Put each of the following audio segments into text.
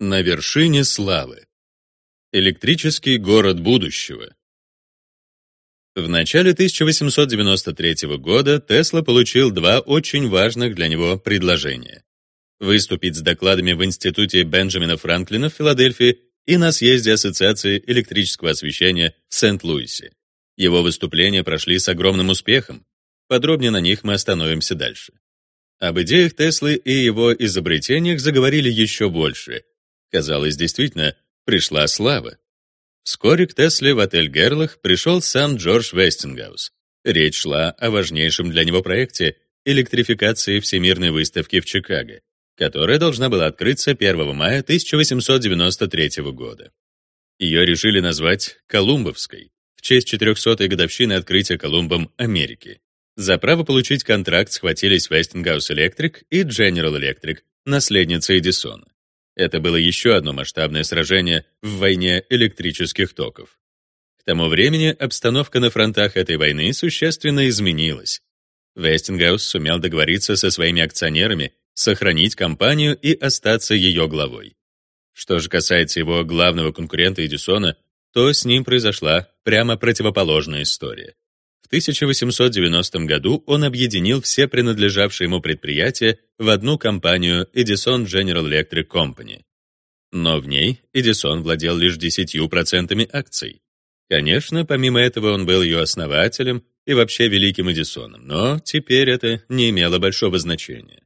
На вершине славы. Электрический город будущего. В начале 1893 года Тесла получил два очень важных для него предложения. Выступить с докладами в Институте Бенджамина Франклина в Филадельфии и на съезде Ассоциации электрического освещения в Сент-Луисе. Его выступления прошли с огромным успехом. Подробнее на них мы остановимся дальше. Об идеях Теслы и его изобретениях заговорили еще больше. Казалось, действительно, пришла слава. Вскоре к Тесле в отель Герлах пришел сам Джордж Вестингаус. Речь шла о важнейшем для него проекте электрификации Всемирной выставки в Чикаго, которая должна была открыться 1 мая 1893 года. Ее решили назвать Колумбовской в честь 400-й годовщины открытия Колумбом Америки. За право получить контракт схватились Westinghouse Electric и General Electric, наследница Эдисона. Это было еще одно масштабное сражение в войне электрических токов. К тому времени обстановка на фронтах этой войны существенно изменилась. Westinghouse сумел договориться со своими акционерами, сохранить компанию и остаться ее главой. Что же касается его главного конкурента Эдисона, то с ним произошла прямо противоположная история. В 1890 году он объединил все принадлежавшие ему предприятия в одну компанию Edison General Electric Company. Но в ней Edison владел лишь 10% акций. Конечно, помимо этого он был ее основателем и вообще великим Эдисоном, но теперь это не имело большого значения.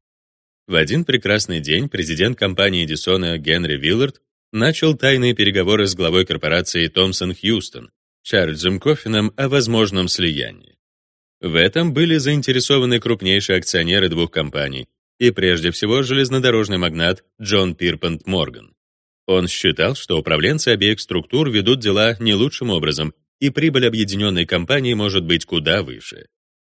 В один прекрасный день президент компании Эдисона Генри Виллард начал тайные переговоры с главой корпорации Thomson Хьюстон, Чарльзом Коффином о возможном слиянии. В этом были заинтересованы крупнейшие акционеры двух компаний и прежде всего железнодорожный магнат Джон Пирпант Морган. Он считал, что управленцы обеих структур ведут дела не лучшим образом, и прибыль объединенной компании может быть куда выше.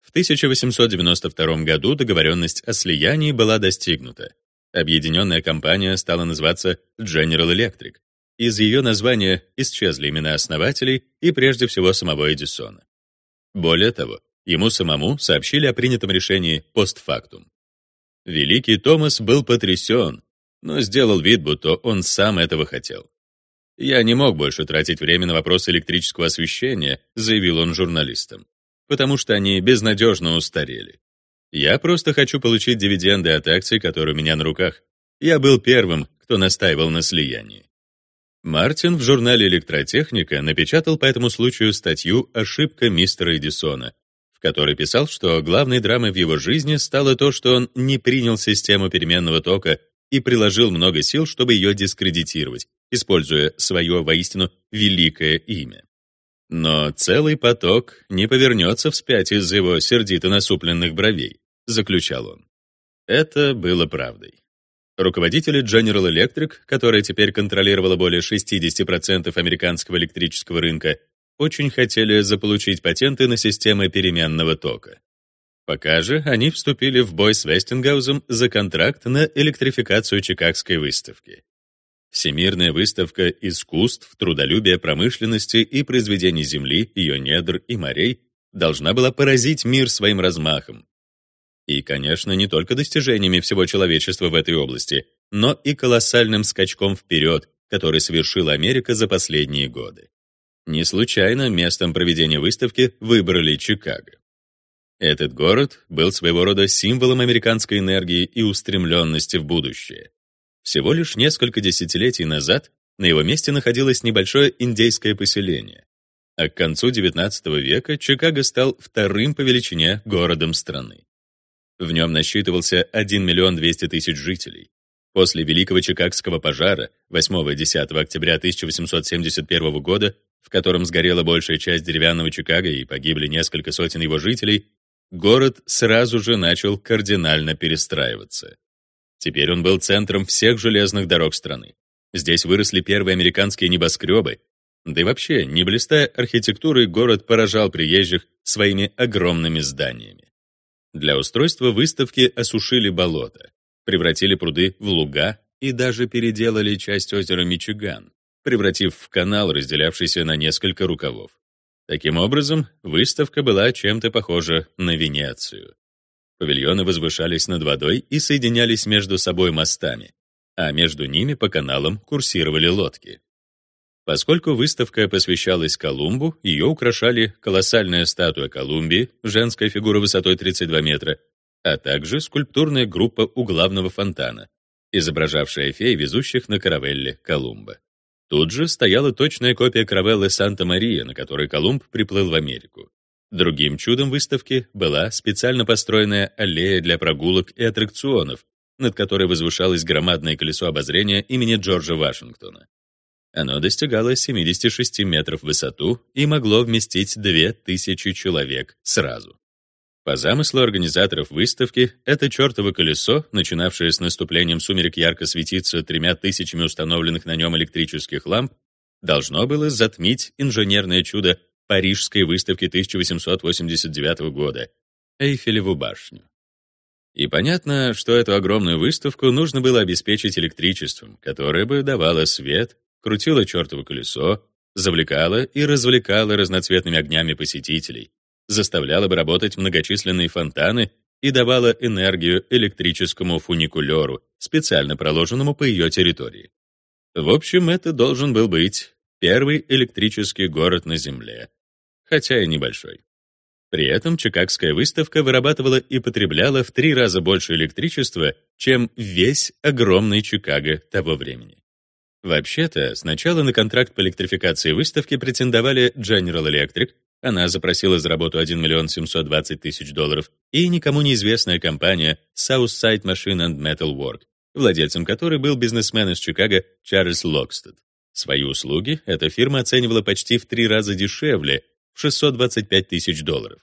В 1892 году договоренность о слиянии была достигнута. Объединенная компания стала называться General Electric, из ее названия исчезли имена основателей и прежде всего самого Эдисона. Более того, ему самому сообщили о принятом решении постфактум. Великий Томас был потрясен, но сделал вид, будто он сам этого хотел. «Я не мог больше тратить время на вопрос электрического освещения», заявил он журналистам, «потому что они безнадежно устарели. Я просто хочу получить дивиденды от акций, которые у меня на руках. Я был первым, кто настаивал на слиянии. Мартин в журнале «Электротехника» напечатал по этому случаю статью «Ошибка мистера Эдисона», в которой писал, что главной драмой в его жизни стало то, что он не принял систему переменного тока и приложил много сил, чтобы ее дискредитировать, используя свое воистину великое имя. Но целый поток не повернется вспять из-за его сердито насупленных бровей, заключал он. Это было правдой. Руководители General Electric, которая теперь контролировала более 60% американского электрического рынка, очень хотели заполучить патенты на системы переменного тока. Пока же они вступили в бой с Вестингаузом за контракт на электрификацию Чикагской выставки. Всемирная выставка искусств, трудолюбия, промышленности и произведений Земли, ее недр и морей должна была поразить мир своим размахом, и, конечно, не только достижениями всего человечества в этой области, но и колоссальным скачком вперед, который совершила Америка за последние годы. Не случайно местом проведения выставки выбрали Чикаго. Этот город был своего рода символом американской энергии и устремленности в будущее. Всего лишь несколько десятилетий назад на его месте находилось небольшое индейское поселение, а к концу XIX века Чикаго стал вторым по величине городом страны. В нем насчитывался 1 миллион 200 тысяч жителей. После Великого Чикагского пожара 8-10 октября 1871 года, в котором сгорела большая часть деревянного Чикаго и погибли несколько сотен его жителей, город сразу же начал кардинально перестраиваться. Теперь он был центром всех железных дорог страны. Здесь выросли первые американские небоскребы, да и вообще, не блистая архитектурой, город поражал приезжих своими огромными зданиями. Для устройства выставки осушили болото, превратили пруды в луга и даже переделали часть озера Мичиган, превратив в канал, разделявшийся на несколько рукавов. Таким образом, выставка была чем-то похожа на Венецию. Павильоны возвышались над водой и соединялись между собой мостами. а между ними по каналам курсировали лодки. Поскольку выставка посвящалась Колумбу, ее украшали колоссальная статуя Колумбии, женская фигура высотой 32 метра, а также скульптурная группа у главного фонтана, изображавшая фей, везущих на каравелле Колумба. Тут же стояла точная копия каравеллы Санта-Мария, на которой Колумб приплыл в Америку. Другим чудом выставки была специально построенная аллея для прогулок и аттракционов, над которой возвышалось громадное колесо обозрения имени Джорджа Вашингтона. Оно достигало 76 метров в высоту и могло вместить 2000 человек сразу. По замыслу организаторов выставки, это чертово колесо, начинавшее с наступлением сумерек ярко светиться тремя тысячами установленных на нем электрических ламп, должно было затмить инженерное чудо Парижской выставки 1889 года — Эйфелеву башню. И понятно, что эту огромную выставку нужно было обеспечить электричеством, которое бы давало свет, крутила чертово колесо, завлекала и развлекала разноцветными огнями посетителей, заставляла бы работать многочисленные фонтаны и давала энергию электрическому фуникулеру, специально проложенному по ее территории. В общем, это должен был быть первый электрический город на Земле, хотя и небольшой. При этом Чикагская выставка вырабатывала и потребляла в три раза больше электричества, чем весь огромный Чикаго того времени. Вообще-то, сначала на контракт по электрификации выставки претендовали General Electric, она запросила за работу 1 миллион 720 тысяч долларов, и никому неизвестная компания Southside Machine and Metal Work, владельцем которой был бизнесмен из Чикаго Чарльз Локстед. Свои услуги эта фирма оценивала почти в три раза дешевле, в 625 тысяч долларов.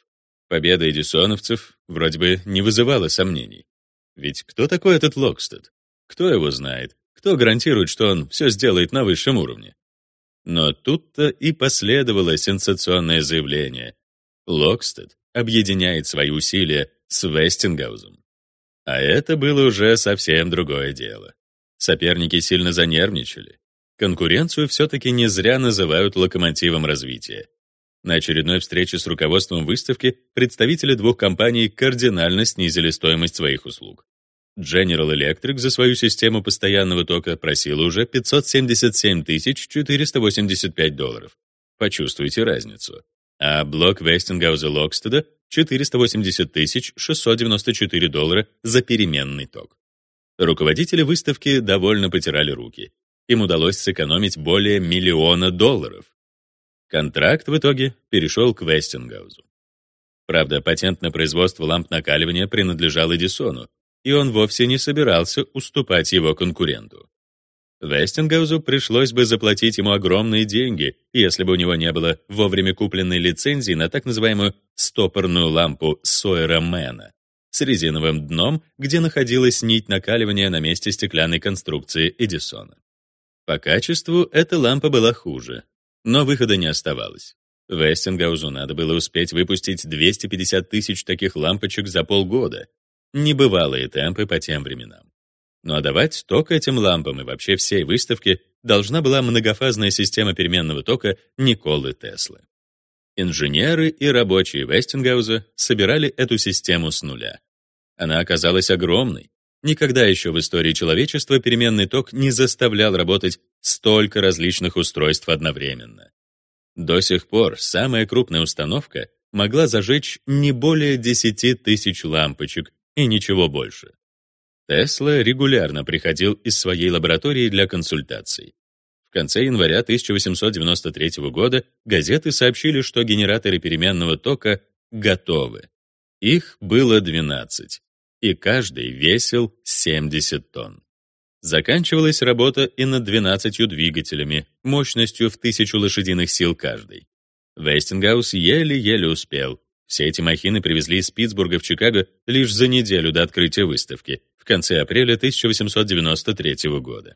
Победа эдисоновцев вроде бы не вызывала сомнений. Ведь кто такой этот Локстед? Кто его знает? Кто гарантирует, что он все сделает на высшем уровне? Но тут-то и последовало сенсационное заявление. Локстед объединяет свои усилия с Вестингаузом. А это было уже совсем другое дело. Соперники сильно занервничали. Конкуренцию все-таки не зря называют локомотивом развития. На очередной встрече с руководством выставки представители двух компаний кардинально снизили стоимость своих услуг. General Electric за свою систему постоянного тока просила уже 577 485 долларов. Почувствуйте разницу. А блок Вестингауза Локстеда 480 694 доллара за переменный ток. Руководители выставки довольно потирали руки. Им удалось сэкономить более миллиона долларов. Контракт в итоге перешел к Вестингаузу. Правда, патент на производство ламп накаливания принадлежал Эдисону, и он вовсе не собирался уступать его конкуренту. Вестингаузу пришлось бы заплатить ему огромные деньги, если бы у него не было вовремя купленной лицензии на так называемую стопорную лампу Сойера Мэна с резиновым дном, где находилась нить накаливания на месте стеклянной конструкции Эдисона. По качеству эта лампа была хуже, но выхода не оставалось. Вестингаузу надо было успеть выпустить 250 тысяч таких лампочек за полгода, Небывалые темпы по тем временам. Но давать ток этим лампам и вообще всей выставке должна была многофазная система переменного тока Николы Теслы. Инженеры и рабочие Вестингауза собирали эту систему с нуля. Она оказалась огромной. Никогда еще в истории человечества переменный ток не заставлял работать столько различных устройств одновременно. До сих пор самая крупная установка могла зажечь не более 10 тысяч лампочек и ничего больше. Тесла регулярно приходил из своей лаборатории для консультаций. В конце января 1893 года газеты сообщили, что генераторы переменного тока готовы. Их было 12, и каждый весил 70 тонн. Заканчивалась работа и над 12 двигателями, мощностью в 1000 лошадиных сил каждый. Вестингаус еле-еле успел, все эти махины привезли из Питтсбурга в Чикаго лишь за неделю до открытия выставки, в конце апреля 1893 года.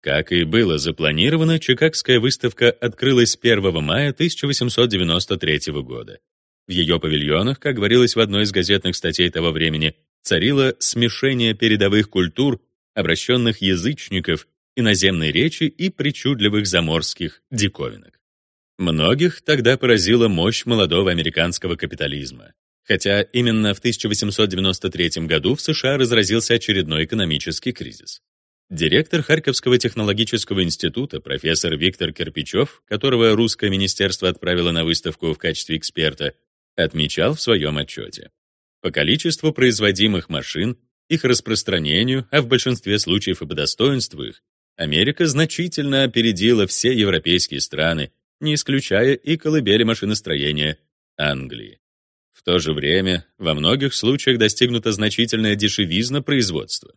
Как и было запланировано, Чикагская выставка открылась 1 мая 1893 года. В ее павильонах, как говорилось в одной из газетных статей того времени, царило смешение передовых культур, обращенных язычников, иноземной речи и причудливых заморских диковинок. Многих тогда поразила мощь молодого американского капитализма. Хотя именно в 1893 году в США разразился очередной экономический кризис. Директор Харьковского технологического института, профессор Виктор Кирпичев, которого русское министерство отправило на выставку в качестве эксперта, отмечал в своем отчете. По количеству производимых машин, их распространению, а в большинстве случаев и по достоинству их, Америка значительно опередила все европейские страны, не исключая и колыбели машиностроения Англии. В то же время во многих случаях достигнута значительная дешевизна производства.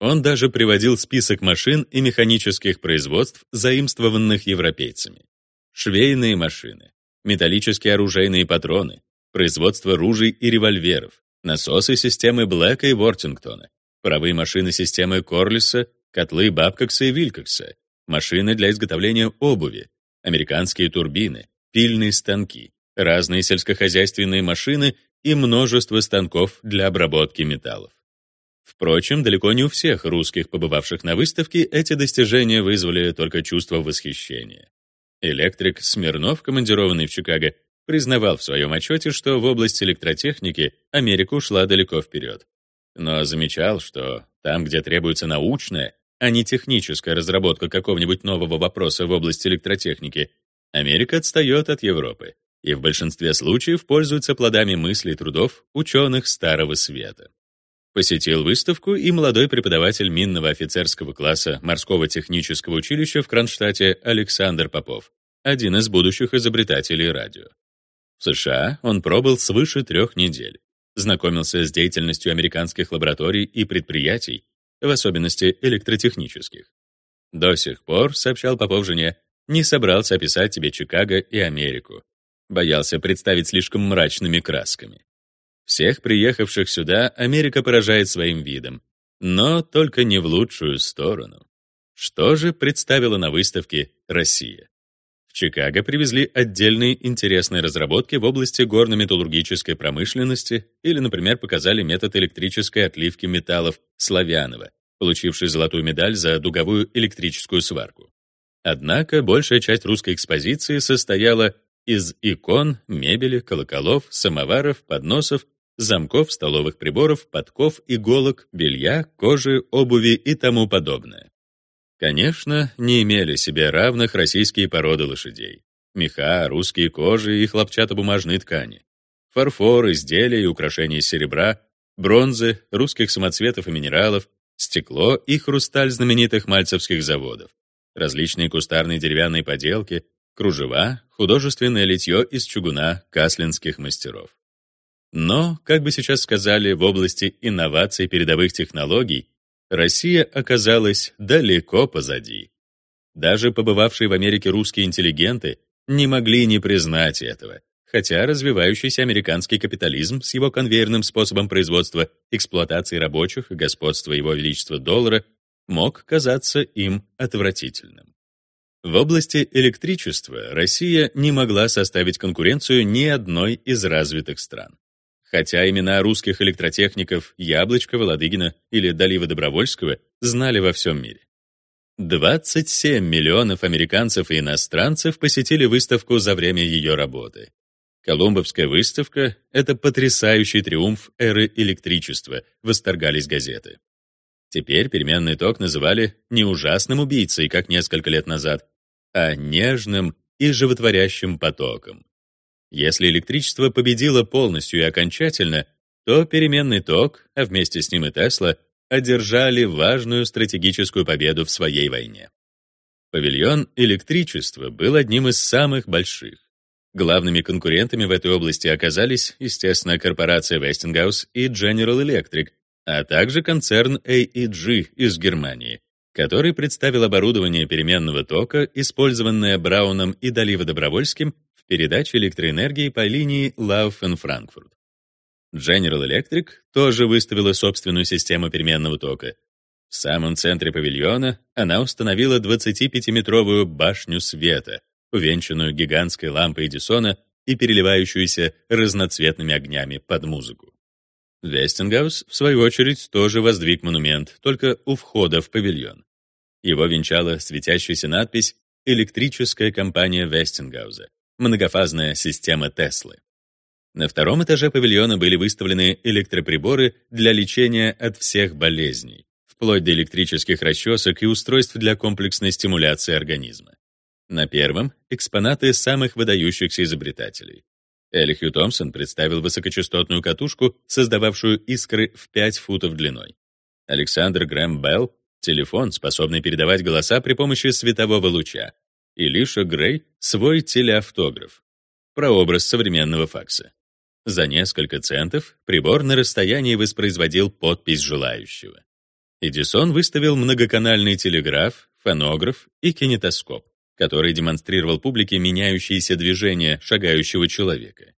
Он даже приводил список машин и механических производств, заимствованных европейцами. Швейные машины, металлические оружейные патроны, производство ружей и револьверов, насосы системы Блэка и Вортингтона, паровые машины системы Корлиса, котлы Бабкокса и Вилькокса, машины для изготовления обуви, американские турбины, пильные станки, разные сельскохозяйственные машины и множество станков для обработки металлов. Впрочем, далеко не у всех русских, побывавших на выставке, эти достижения вызвали только чувство восхищения. Электрик Смирнов, командированный в Чикаго, признавал в своем отчете, что в области электротехники Америка ушла далеко вперед. Но замечал, что там, где требуется научная, а не техническая разработка какого-нибудь нового вопроса в области электротехники, Америка отстает от Европы и в большинстве случаев пользуется плодами мыслей и трудов ученых Старого Света. Посетил выставку и молодой преподаватель минного офицерского класса морского технического училища в Кронштадте Александр Попов, один из будущих изобретателей радио. В США он пробыл свыше трех недель, знакомился с деятельностью американских лабораторий и предприятий, в особенности электротехнических. До сих пор, сообщал Попов жене, не собрался описать тебе Чикаго и Америку. Боялся представить слишком мрачными красками. Всех приехавших сюда Америка поражает своим видом, но только не в лучшую сторону. Что же представила на выставке Россия? В Чикаго привезли отдельные интересные разработки в области горно-металлургической промышленности или, например, показали метод электрической отливки металлов Славянова, получивший золотую медаль за дуговую электрическую сварку. Однако большая часть русской экспозиции состояла из икон, мебели, колоколов, самоваров, подносов замков, столовых приборов, подков, иголок, белья, кожи, обуви и тому подобное. Конечно, не имели себе равных российские породы лошадей. Меха, русские кожи и хлопчатобумажные ткани. Фарфор, изделия и украшения из серебра, бронзы, русских самоцветов и минералов, стекло и хрусталь знаменитых мальцевских заводов, различные кустарные деревянные поделки, кружева, художественное литье из чугуна каслинских мастеров. Но, как бы сейчас сказали, в области инноваций передовых технологий Россия оказалась далеко позади. Даже побывавшие в Америке русские интеллигенты не могли не признать этого, хотя развивающийся американский капитализм с его конвейерным способом производства, эксплуатации рабочих и господства его величества доллара мог казаться им отвратительным. В области электричества Россия не могла составить конкуренцию ни одной из развитых стран хотя имена русских электротехников Яблочкова, Ладыгина или Далива Добровольского знали во всем мире. 27 миллионов американцев и иностранцев посетили выставку за время ее работы. Колумбовская выставка — это потрясающий триумф эры электричества, восторгались газеты. Теперь переменный ток называли не ужасным убийцей, как несколько лет назад, а нежным и животворящим потоком. Если электричество победило полностью и окончательно, то переменный ток, а вместе с ним и Тесла, одержали важную стратегическую победу в своей войне. Павильон электричества был одним из самых больших. Главными конкурентами в этой области оказались, естественно, корпорация Westinghouse и General Electric, а также концерн AEG из Германии, который представил оборудование переменного тока, использованное Брауном и Доливо-Добровольским передачи электроэнергии по линии Laufen-Франкфурт. General Electric тоже выставила собственную систему переменного тока. В самом центре павильона она установила 25-метровую башню света, увенчанную гигантской лампой Эдисона и переливающуюся разноцветными огнями под музыку. Вестингаус, в свою очередь, тоже воздвиг монумент, только у входа в павильон. Его венчала светящаяся надпись «Электрическая компания Вестингауза», многофазная система Теслы. На втором этаже павильона были выставлены электроприборы для лечения от всех болезней, вплоть до электрических расчесок и устройств для комплексной стимуляции организма. На первом — экспонаты самых выдающихся изобретателей. Элихью Томпсон представил высокочастотную катушку, создававшую искры в 5 футов длиной. Александр Грэм Белл — телефон, способный передавать голоса при помощи светового луча. И Грей — свой телеавтограф. Прообраз современного факса. За несколько центов прибор на расстоянии воспроизводил подпись желающего. Эдисон выставил многоканальный телеграф, фонограф и кинетоскоп который демонстрировал публике меняющиеся движения шагающего человека.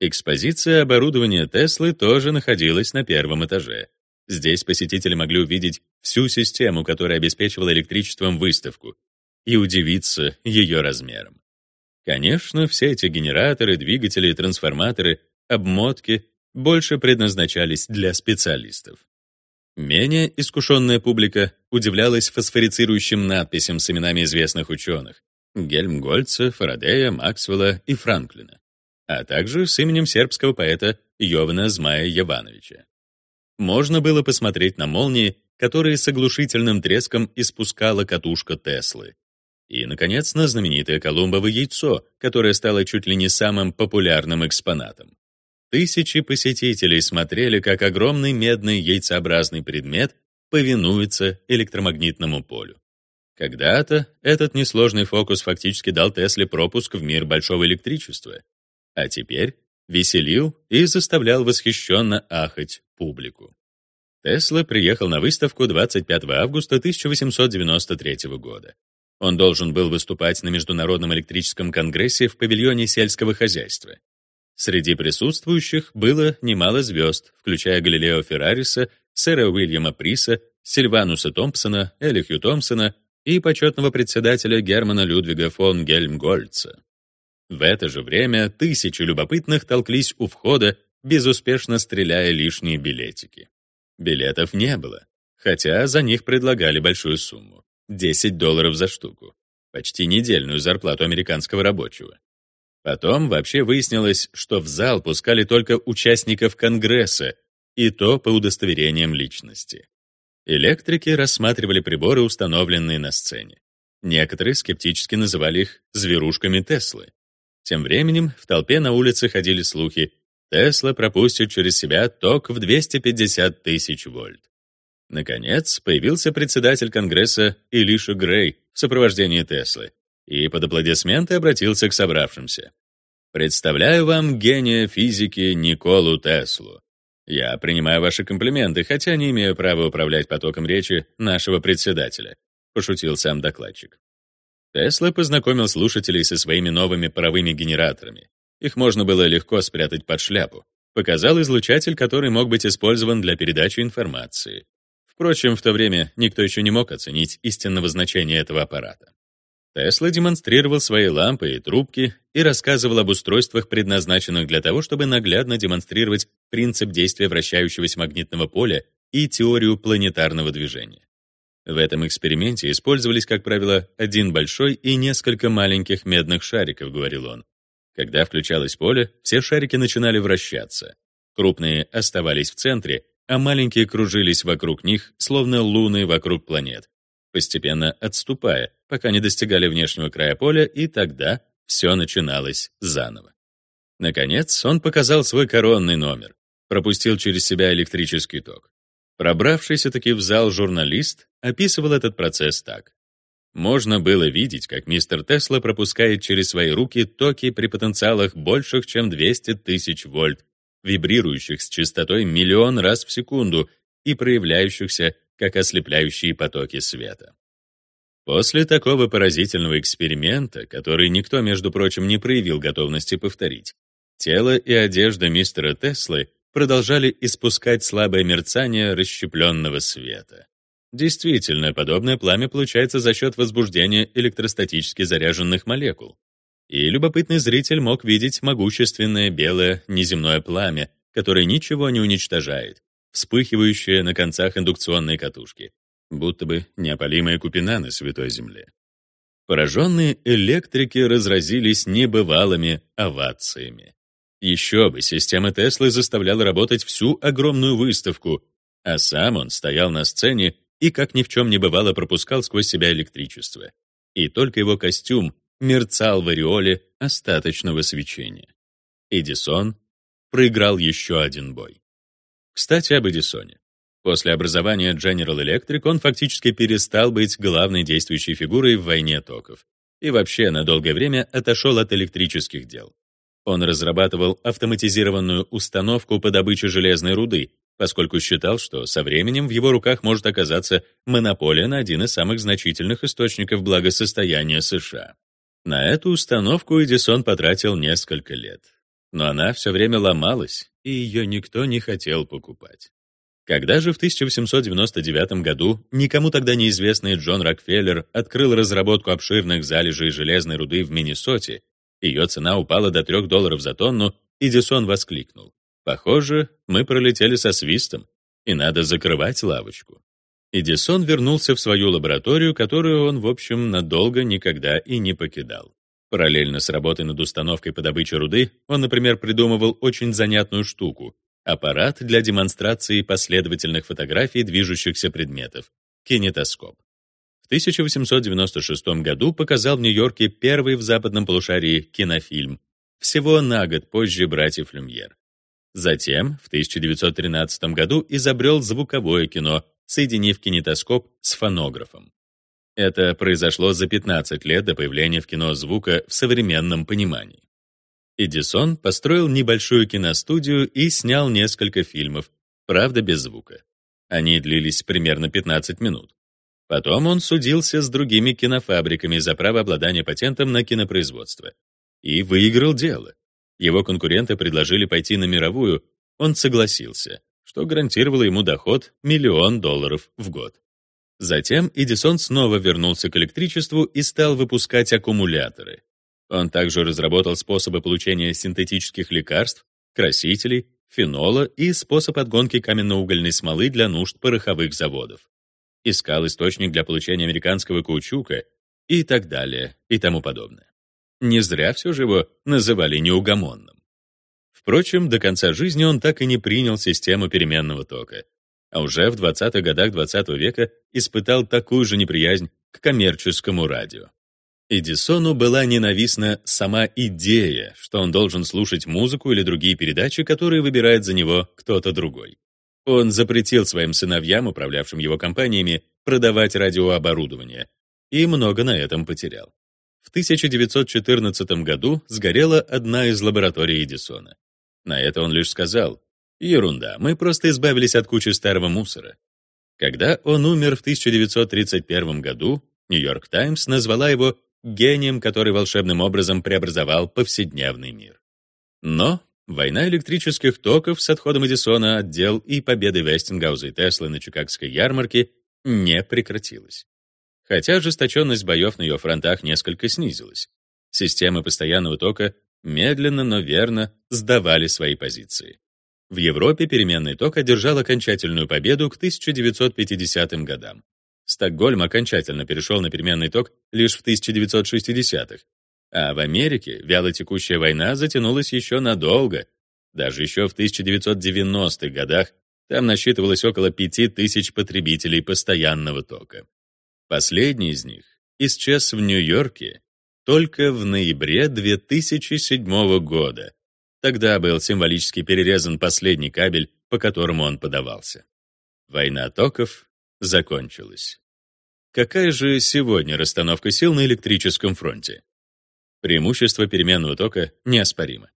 Экспозиция оборудования Теслы тоже находилась на первом этаже. Здесь посетители могли увидеть всю систему, которая обеспечивала электричеством выставку, и удивиться ее размером. Конечно, все эти генераторы, двигатели и трансформаторы, обмотки больше предназначались для специалистов. Менее искушенная публика удивлялась фосфорицирующим надписям с именами известных ученых Гельмгольца, Фарадея, Максвелла и Франклина, а также с именем сербского поэта Йована Змая Явановича. Можно было посмотреть на молнии, которые с оглушительным треском испускала катушка Теслы. И, наконец, на знаменитое Колумбово яйцо, которое стало чуть ли не самым популярным экспонатом. Тысячи посетителей смотрели, как огромный медный яйцеобразный предмет повинуется электромагнитному полю. Когда-то этот несложный фокус фактически дал Тесле пропуск в мир большого электричества, а теперь веселил и заставлял восхищенно ахать публику. Тесла приехал на выставку 25 августа 1893 года. Он должен был выступать на Международном электрическом конгрессе в павильоне сельского хозяйства. Среди присутствующих было немало звезд, включая Галилео Феррариса, сэра Уильяма Приса, Сильвануса Томпсона, Элихью Томпсона и почетного председателя Германа Людвига фон Гельмгольца. В это же время тысячи любопытных толклись у входа, безуспешно стреляя лишние билетики. Билетов не было, хотя за них предлагали большую сумму — 10 долларов за штуку, почти недельную зарплату американского рабочего. Потом вообще выяснилось, что в зал пускали только участников Конгресса, и то по удостоверениям личности. Электрики рассматривали приборы, установленные на сцене. Некоторые скептически называли их «зверушками Теслы». Тем временем в толпе на улице ходили слухи «Тесла пропустит через себя ток в 250 тысяч вольт». Наконец, появился председатель Конгресса Илиша Грей в сопровождении Теслы, и под аплодисменты обратился к собравшимся. «Представляю вам гения физики Николу Теслу. Я принимаю ваши комплименты, хотя не имею права управлять потоком речи нашего председателя», — пошутил сам докладчик. Тесла познакомил слушателей со своими новыми паровыми генераторами. Их можно было легко спрятать под шляпу. Показал излучатель, который мог быть использован для передачи информации. Впрочем, в то время никто еще не мог оценить истинного значения этого аппарата. Тесла демонстрировал свои лампы и трубки и рассказывал об устройствах, предназначенных для того, чтобы наглядно демонстрировать принцип действия вращающегося магнитного поля и теорию планетарного движения. В этом эксперименте использовались, как правило, один большой и несколько маленьких медных шариков, говорил он. Когда включалось поле, все шарики начинали вращаться. Крупные оставались в центре, а маленькие кружились вокруг них, словно луны вокруг планет постепенно отступая, пока не достигали внешнего края поля, и тогда все начиналось заново. Наконец, он показал свой коронный номер, пропустил через себя электрический ток. Пробравшийся таки в зал журналист описывал этот процесс так. Можно было видеть, как мистер Тесла пропускает через свои руки токи при потенциалах больших, чем 200 тысяч вольт, вибрирующих с частотой миллион раз в секунду и проявляющихся как ослепляющие потоки света. После такого поразительного эксперимента, который никто, между прочим, не проявил готовности повторить, тело и одежда мистера Теслы продолжали испускать слабое мерцание расщепленного света. Действительно, подобное пламя получается за счет возбуждения электростатически заряженных молекул. И любопытный зритель мог видеть могущественное белое неземное пламя, которое ничего не уничтожает, вспыхивающая на концах индукционной катушки, будто бы неопалимая купина на Святой Земле. Пораженные электрики разразились небывалыми овациями. Еще бы, система Теслы заставляла работать всю огромную выставку, а сам он стоял на сцене и, как ни в чем не бывало, пропускал сквозь себя электричество. И только его костюм мерцал в ореоле остаточного свечения. Эдисон проиграл еще один бой. Кстати, об Эдисоне. После образования General Electric он фактически перестал быть главной действующей фигурой в войне токов и вообще на долгое время отошел от электрических дел. Он разрабатывал автоматизированную установку по добыче железной руды, поскольку считал, что со временем в его руках может оказаться монополия на один из самых значительных источников благосостояния США. На эту установку Эдисон потратил несколько лет. Но она все время ломалась, и ее никто не хотел покупать. Когда же в 1899 году никому тогда неизвестный Джон Рокфеллер открыл разработку обширных залежей железной руды в Миннесоте, ее цена упала до 3 долларов за тонну, Эдисон воскликнул. «Похоже, мы пролетели со свистом, и надо закрывать лавочку». Эдисон вернулся в свою лабораторию, которую он, в общем, надолго никогда и не покидал. Параллельно с работой над установкой по добыче руды, он, например, придумывал очень занятную штуку — аппарат для демонстрации последовательных фотографий движущихся предметов — кинетоскоп. В 1896 году показал в Нью-Йорке первый в западном полушарии кинофильм, всего на год позже «Братьев Люмьер». Затем, в 1913 году, изобрел звуковое кино, соединив кинетоскоп с фонографом. Это произошло за 15 лет до появления в кино звука в современном понимании. Эдисон построил небольшую киностудию и снял несколько фильмов, правда без звука. Они длились примерно 15 минут. Потом он судился с другими кинофабриками за право обладания патентом на кинопроизводство. И выиграл дело. Его конкуренты предложили пойти на мировую, он согласился, что гарантировало ему доход миллион долларов в год. Затем Эдисон снова вернулся к электричеству и стал выпускать аккумуляторы. Он также разработал способы получения синтетических лекарств, красителей, фенола и способ отгонки каменноугольной смолы для нужд пороховых заводов. Искал источник для получения американского каучука и так далее и тому подобное. Не зря все же его называли неугомонным. Впрочем, до конца жизни он так и не принял систему переменного тока, а уже в 20-х годах XX -го века испытал такую же неприязнь к коммерческому радио. Эдисону была ненавистна сама идея, что он должен слушать музыку или другие передачи, которые выбирает за него кто-то другой. Он запретил своим сыновьям, управлявшим его компаниями, продавать радиооборудование, и много на этом потерял. В 1914 году сгорела одна из лабораторий Эдисона. На это он лишь сказал, Ерунда, мы просто избавились от кучи старого мусора. Когда он умер в 1931 году, Нью-Йорк Таймс назвала его гением, который волшебным образом преобразовал повседневный мир. Но война электрических токов с отходом Эдисона от дел и победой Вестингауза и Теслы на Чикагской ярмарке не прекратилась. Хотя ожесточенность боев на ее фронтах несколько снизилась. Системы постоянного тока медленно, но верно сдавали свои позиции. В Европе переменный ток одержал окончательную победу к 1950 годам. Стокгольм окончательно перешел на переменный ток лишь в 1960-х, а в Америке вялотекущая война затянулась еще надолго. Даже еще в 1990-х годах там насчитывалось около 5000 потребителей постоянного тока. Последний из них исчез в Нью-Йорке только в ноябре 2007 года, Тогда был символически перерезан последний кабель, по которому он подавался. Война токов закончилась. Какая же сегодня расстановка сил на электрическом фронте? Преимущество переменного тока неоспоримо.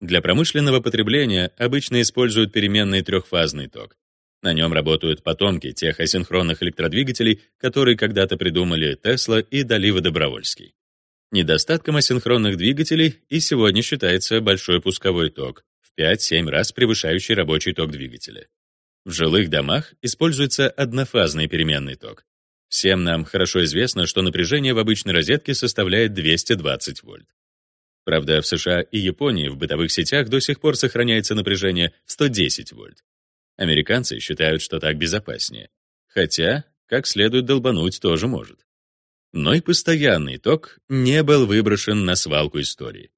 Для промышленного потребления обычно используют переменный трехфазный ток. На нем работают потомки тех асинхронных электродвигателей, которые когда-то придумали Тесла и Далива Добровольский. Недостатком асинхронных двигателей и сегодня считается большой пусковой ток, в 5-7 раз превышающий рабочий ток двигателя. В жилых домах используется однофазный переменный ток. Всем нам хорошо известно, что напряжение в обычной розетке составляет 220 вольт. Правда, в США и Японии в бытовых сетях до сих пор сохраняется напряжение в 110 вольт. Американцы считают, что так безопаснее. Хотя, как следует долбануть тоже может но и постоянный ток не был выброшен на свалку истории.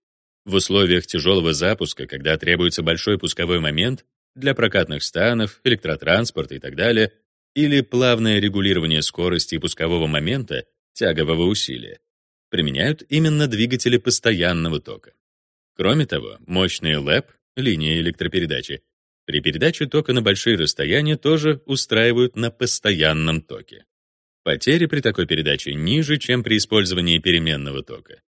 В условиях тяжелого запуска, когда требуется большой пусковой момент для прокатных станов, электротранспорта и так далее, или плавное регулирование скорости и пускового момента тягового усилия применяют именно двигатели постоянного тока. Кроме того, мощные ЛЭП, линии электропередачи, при передаче тока на большие расстояния тоже устраивают на постоянном токе. Потери при такой передаче ниже, чем при использовании переменного тока.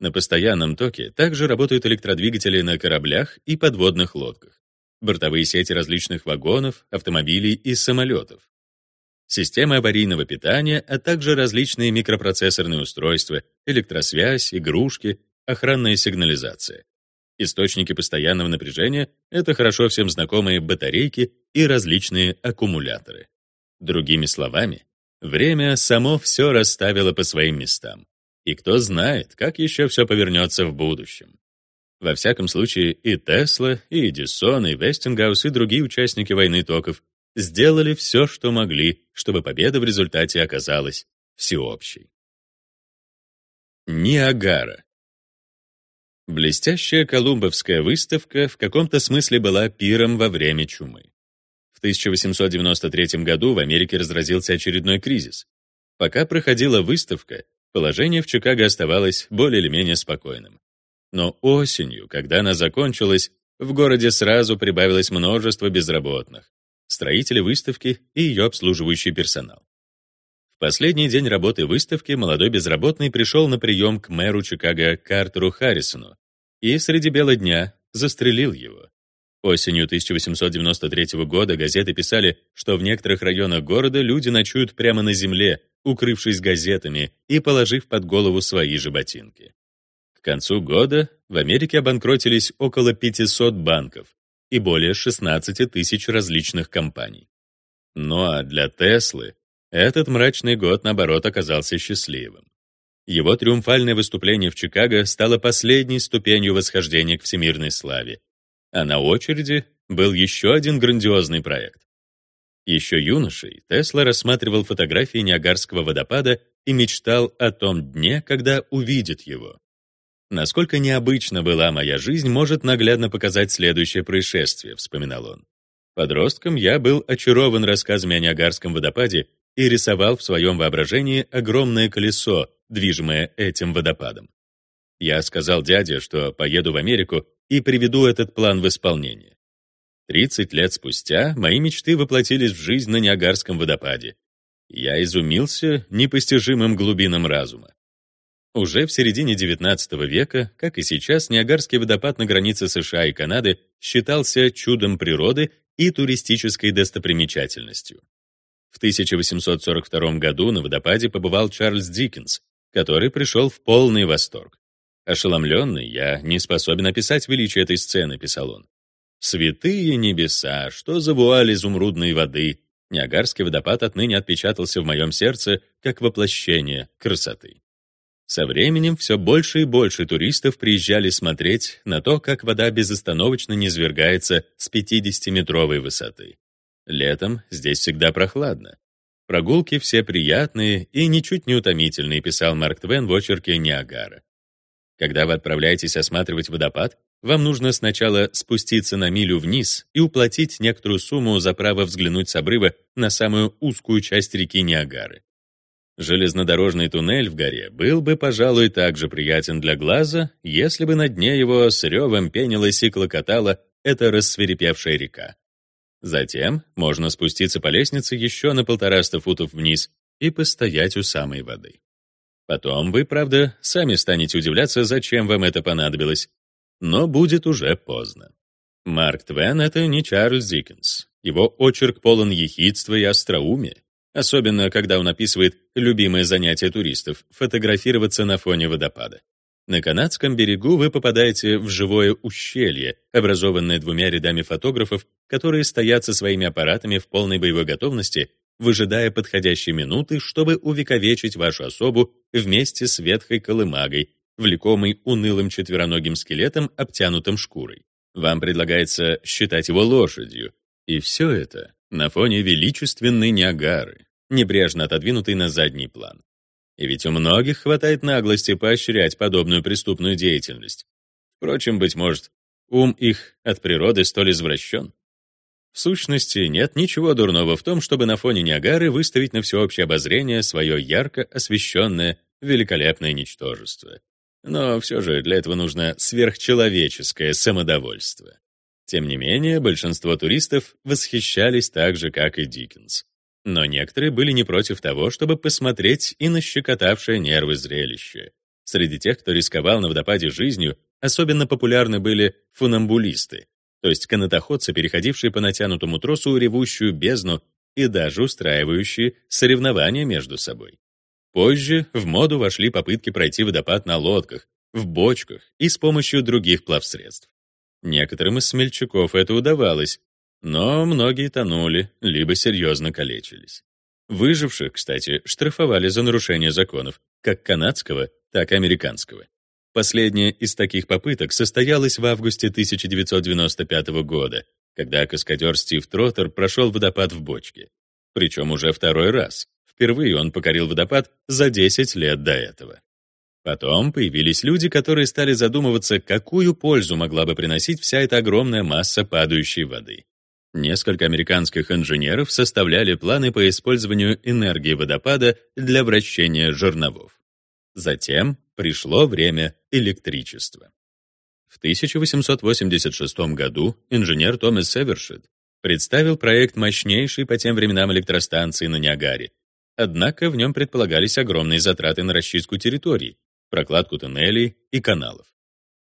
На постоянном токе также работают электродвигатели на кораблях и подводных лодках, бортовые сети различных вагонов, автомобилей и самолетов, системы аварийного питания, а также различные микропроцессорные устройства, электросвязь, игрушки, охранная сигнализация. Источники постоянного напряжения — это хорошо всем знакомые батарейки и различные аккумуляторы. Другими словами, время само все расставило по своим местам. И кто знает, как еще все повернется в будущем. Во всяком случае, и Тесла, и Эдисон, и Вестингаус, и другие участники войны токов сделали все, что могли, чтобы победа в результате оказалась всеобщей. Ниагара. Блестящая Колумбовская выставка в каком-то смысле была пиром во время чумы. В 1893 году в Америке разразился очередной кризис. Пока проходила выставка, положение в Чикаго оставалось более или менее спокойным. Но осенью, когда она закончилась, в городе сразу прибавилось множество безработных, строители выставки и ее обслуживающий персонал. В последний день работы выставки молодой безработный пришел на прием к мэру Чикаго Картеру Харрисону и среди бела дня застрелил его. Осенью 1893 года газеты писали, что в некоторых районах города люди ночуют прямо на земле, укрывшись газетами и положив под голову свои же ботинки. К концу года в Америке обанкротились около 500 банков и более 16 тысяч различных компаний. Ну а для Теслы этот мрачный год, наоборот, оказался счастливым. Его триумфальное выступление в Чикаго стало последней ступенью восхождения к всемирной славе. А на очереди был еще один грандиозный проект. Еще юношей Тесла рассматривал фотографии Ниагарского водопада и мечтал о том дне, когда увидит его. Насколько необычна была моя жизнь, может наглядно показать следующее происшествие, вспоминал он. Подростком я был очарован рассказами о Ниагарском водопаде и рисовал в своем воображении огромное колесо, движимое этим водопадом. Я сказал дяде, что поеду в Америку и приведу этот план в исполнение. 30 лет спустя мои мечты воплотились в жизнь на Ниагарском водопаде. Я изумился непостижимым глубинам разума. Уже в середине XIX века, как и сейчас, Ниагарский водопад на границе США и Канады считался чудом природы и туристической достопримечательностью. В 1842 году на водопаде побывал Чарльз Диккенс, который пришел в полный восторг. «Ошеломленный, я не способен описать величие этой сцены», — писал он. «Святые небеса, что за вуаль изумрудной воды!» Ниагарский водопад отныне отпечатался в моем сердце как воплощение красоты. Со временем все больше и больше туристов приезжали смотреть на то, как вода безостановочно низвергается с 50-метровой высоты. Летом здесь всегда прохладно. Прогулки все приятные и ничуть не утомительные, писал Марк Твен в очерке Ниагара. Когда вы отправляетесь осматривать водопад, вам нужно сначала спуститься на милю вниз и уплатить некоторую сумму за право взглянуть с обрыва на самую узкую часть реки Ниагары. Железнодорожный туннель в горе был бы, пожалуй, также приятен для глаза, если бы на дне его с ревом пенилась и клокотала эта рассверепевшая река. Затем можно спуститься по лестнице еще на полтораста футов вниз и постоять у самой воды. Потом вы, правда, сами станете удивляться, зачем вам это понадобилось. Но будет уже поздно. Марк Твен — это не Чарльз Диккенс. Его очерк полон ехидства и остроумия, особенно когда он описывает любимое занятие туристов — фотографироваться на фоне водопада. На канадском берегу вы попадаете в живое ущелье, образованное двумя рядами фотографов, которые стоят со своими аппаратами в полной боевой готовности, выжидая подходящей минуты, чтобы увековечить вашу особу вместе с ветхой колымагой, влекомой унылым четвероногим скелетом, обтянутым шкурой. Вам предлагается считать его лошадью. И все это на фоне величественной Ниагары, небрежно отодвинутой на задний план. И ведь у многих хватает наглости поощрять подобную преступную деятельность. Впрочем, быть может, ум их от природы столь извращен. В сущности, нет ничего дурного в том, чтобы на фоне Ниагары выставить на всеобщее обозрение свое ярко освещенное великолепное ничтожество. Но все же для этого нужно сверхчеловеческое самодовольство. Тем не менее, большинство туристов восхищались так же, как и Диккенс. Но некоторые были не против того, чтобы посмотреть и на щекотавшее нервы зрелище. Среди тех, кто рисковал на водопаде жизнью, особенно популярны были фунамбулисты, то есть канатоходцы, переходившие по натянутому тросу ревущую бездну и даже устраивающие соревнования между собой. Позже в моду вошли попытки пройти водопад на лодках, в бочках и с помощью других плавсредств. Некоторым из смельчаков это удавалось, но многие тонули, либо серьезно калечились. Выживших, кстати, штрафовали за нарушение законов, как канадского, так и американского. Последняя из таких попыток состоялась в августе 1995 года, когда каскадер Стив Троттер прошел водопад в бочке. Причем уже второй раз. Впервые он покорил водопад за 10 лет до этого. Потом появились люди, которые стали задумываться, какую пользу могла бы приносить вся эта огромная масса падающей воды. Несколько американских инженеров составляли планы по использованию энергии водопада для вращения жерновов. Затем пришло время электричества. В 1886 году инженер Томас Севершит представил проект мощнейшей по тем временам электростанции на Ниагаре. Однако в нем предполагались огромные затраты на расчистку территорий, прокладку туннелей и каналов.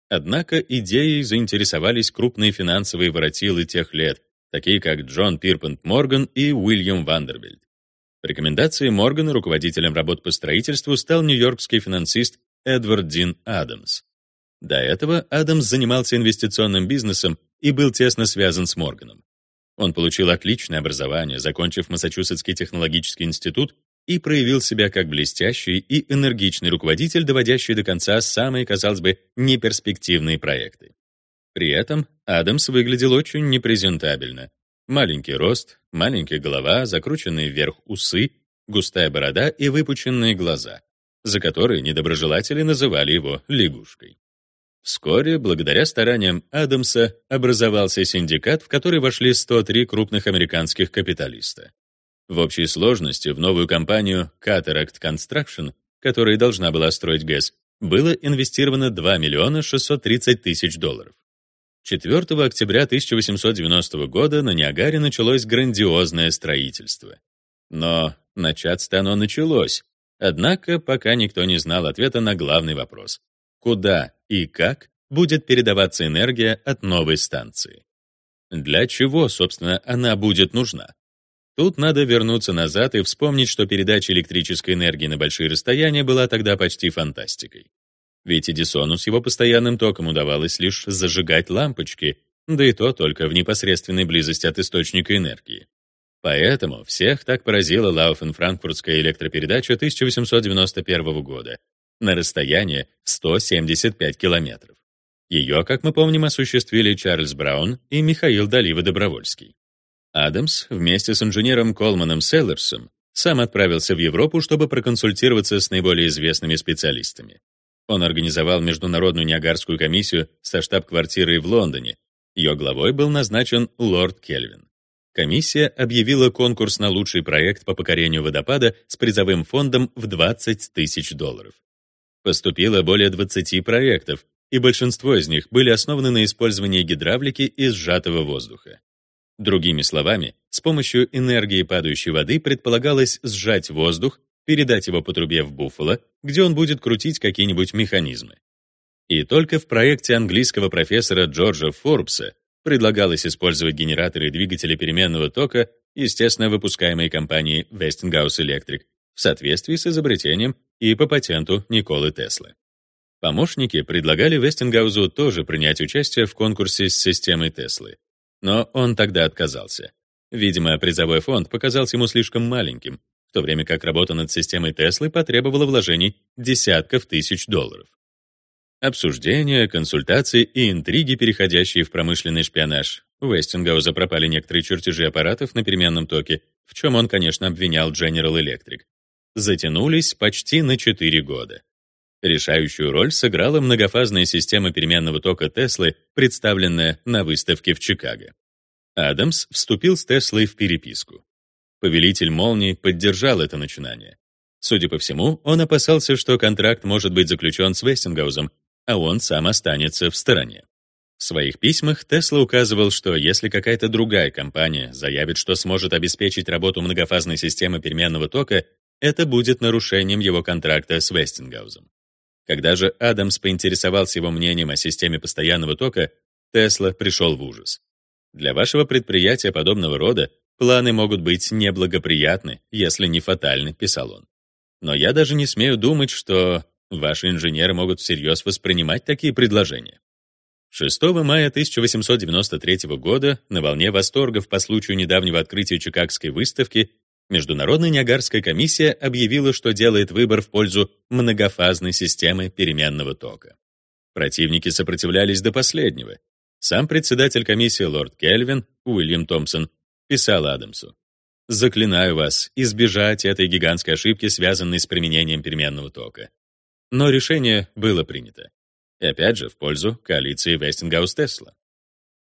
Однако идеей заинтересовались крупные финансовые воротилы тех лет, такие как Джон Пирпент Морган и Уильям Вандербильд. По рекомендации Моргана руководителем работ по строительству стал нью-йоркский финансист Эдвард Дин Адамс. До этого Адамс занимался инвестиционным бизнесом и был тесно связан с Морганом. Он получил отличное образование, закончив Массачусетский технологический институт, и проявил себя как блестящий и энергичный руководитель, доводящий до конца самые, казалось бы, неперспективные проекты. При этом Адамс выглядел очень непрезентабельно. Маленький рост, маленькая голова, закрученные вверх усы, густая борода и выпученные глаза за которые недоброжелатели называли его лягушкой. Вскоре, благодаря стараниям Адамса, образовался синдикат, в который вошли 103 крупных американских капиталиста. В общей сложности в новую компанию Cataract Construction, которая должна была строить ГЭС, было инвестировано 2 миллиона 630 тысяч долларов. 4 октября 1890 года на Ниагаре началось грандиозное строительство. Но начаться-то оно началось, Однако пока никто не знал ответа на главный вопрос. Куда и как будет передаваться энергия от новой станции? Для чего, собственно, она будет нужна? Тут надо вернуться назад и вспомнить, что передача электрической энергии на большие расстояния была тогда почти фантастикой. Ведь Эдисону с его постоянным током удавалось лишь зажигать лампочки, да и то только в непосредственной близости от источника энергии. Поэтому всех так поразила Лауфен-Франкфуртская электропередача 1891 года на расстояние в 175 километров. Ее, как мы помним, осуществили Чарльз Браун и Михаил Далива-Добровольский. Адамс вместе с инженером Колманом Селлерсом сам отправился в Европу, чтобы проконсультироваться с наиболее известными специалистами. Он организовал Международную Ниагарскую комиссию со штаб-квартирой в Лондоне. Ее главой был назначен лорд Кельвин. Комиссия объявила конкурс на лучший проект по покорению водопада с призовым фондом в 20 тысяч долларов. Поступило более 20 проектов, и большинство из них были основаны на использовании гидравлики и сжатого воздуха. Другими словами, с помощью энергии падающей воды предполагалось сжать воздух, передать его по трубе в Буффало, где он будет крутить какие-нибудь механизмы. И только в проекте английского профессора Джорджа Форбса предлагалось использовать генераторы и двигатели переменного тока, естественно, выпускаемые компанией Westinghouse Electric, в соответствии с изобретением и по патенту Николы Теслы. Помощники предлагали Вестингаузу тоже принять участие в конкурсе с системой Теслы. Но он тогда отказался. Видимо, призовой фонд показался ему слишком маленьким, в то время как работа над системой Теслы потребовала вложений десятков тысяч долларов. Обсуждения, консультации и интриги, переходящие в промышленный шпионаж. У Вестингауза пропали некоторые чертежи аппаратов на переменном токе, в чем он, конечно, обвинял General Electric. Затянулись почти на 4 года. Решающую роль сыграла многофазная система переменного тока Теслы, представленная на выставке в Чикаго. Адамс вступил с Теслой в переписку. Повелитель молний поддержал это начинание. Судя по всему, он опасался, что контракт может быть заключен с Вестингаузом, а он сам останется в стороне. В своих письмах Тесла указывал, что если какая-то другая компания заявит, что сможет обеспечить работу многофазной системы переменного тока, это будет нарушением его контракта с Вестингаузом. Когда же Адамс поинтересовался его мнением о системе постоянного тока, Тесла пришел в ужас. Для вашего предприятия подобного рода планы могут быть неблагоприятны, если не фатальны, писал он. Но я даже не смею думать, что ваши инженеры могут всерьез воспринимать такие предложения. 6 мая 1893 года, на волне восторгов по случаю недавнего открытия Чикагской выставки, Международная Ниагарская комиссия объявила, что делает выбор в пользу многофазной системы переменного тока. Противники сопротивлялись до последнего. Сам председатель комиссии лорд Кельвин, Уильям Томпсон, писал Адамсу, «Заклинаю вас избежать этой гигантской ошибки, связанной с применением переменного тока». Но решение было принято. И опять же в пользу коалиции Вестингаус-Тесла.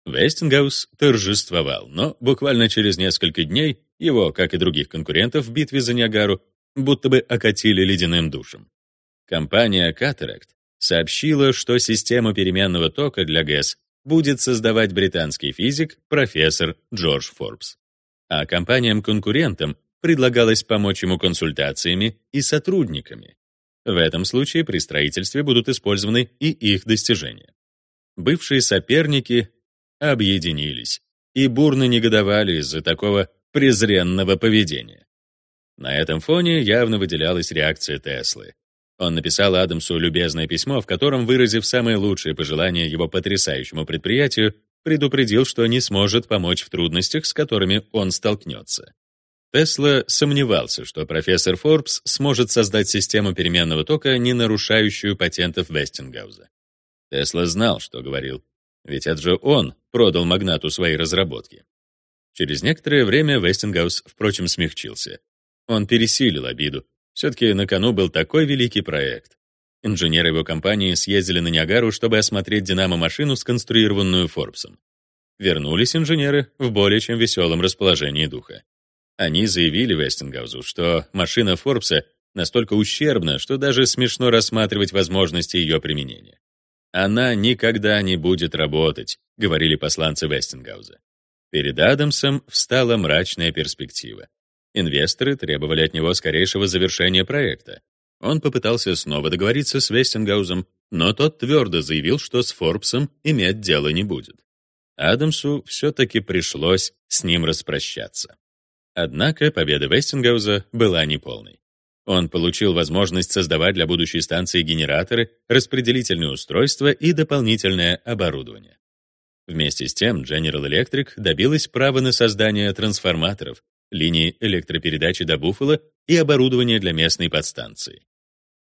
Вестингаус торжествовал, но буквально через несколько дней его, как и других конкурентов в битве за Ниагару, будто бы окатили ледяным душем. Компания Cataract сообщила, что систему переменного тока для ГЭС будет создавать британский физик профессор Джордж Форбс. А компаниям-конкурентам предлагалось помочь ему консультациями и сотрудниками. В этом случае при строительстве будут использованы и их достижения. Бывшие соперники объединились и бурно негодовали из-за такого презренного поведения. На этом фоне явно выделялась реакция Теслы. Он написал Адамсу любезное письмо, в котором, выразив самые лучшие пожелания его потрясающему предприятию, предупредил, что не сможет помочь в трудностях, с которыми он столкнется. Тесла сомневался, что профессор Форбс сможет создать систему переменного тока, не нарушающую патентов Вестингауза. Тесла знал, что говорил, ведь это же он продал магнату свои разработки. Через некоторое время Вестингаус, впрочем, смягчился. Он пересилил обиду. Все-таки на кону был такой великий проект. Инженеры его компании съездили на Ниагару, чтобы осмотреть динамо-машину, сконструированную Форбсом. Вернулись инженеры в более чем веселом расположении духа. Они заявили Вестингаузу, что машина Форбса настолько ущербна, что даже смешно рассматривать возможности ее применения. «Она никогда не будет работать», — говорили посланцы Вестингауза. Перед Адамсом встала мрачная перспектива. Инвесторы требовали от него скорейшего завершения проекта. Он попытался снова договориться с Вестингаузом, но тот твердо заявил, что с Форбсом иметь дело не будет. Адамсу все-таки пришлось с ним распрощаться. Однако победа Вестингауза была неполной. Он получил возможность создавать для будущей станции генераторы, распределительные устройства и дополнительное оборудование. Вместе с тем General Electric добилась права на создание трансформаторов, линии электропередачи до Буффало и оборудования для местной подстанции.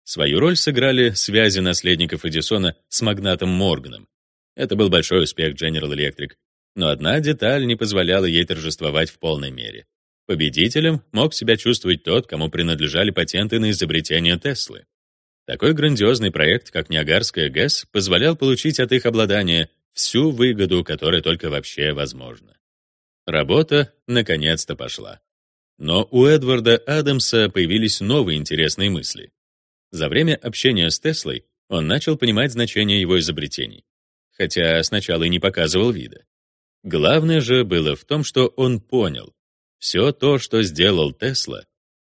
Свою роль сыграли связи наследников Эдисона с магнатом Морганом. Это был большой успех General Electric, но одна деталь не позволяла ей торжествовать в полной мере. Победителем мог себя чувствовать тот, кому принадлежали патенты на изобретение Теслы. Такой грандиозный проект, как Ниагарская ГЭС, позволял получить от их обладания всю выгоду, которая только вообще возможна. Работа наконец-то пошла. Но у Эдварда Адамса появились новые интересные мысли. За время общения с Теслой он начал понимать значение его изобретений, хотя сначала и не показывал вида. Главное же было в том, что он понял, все то, что сделал Тесла,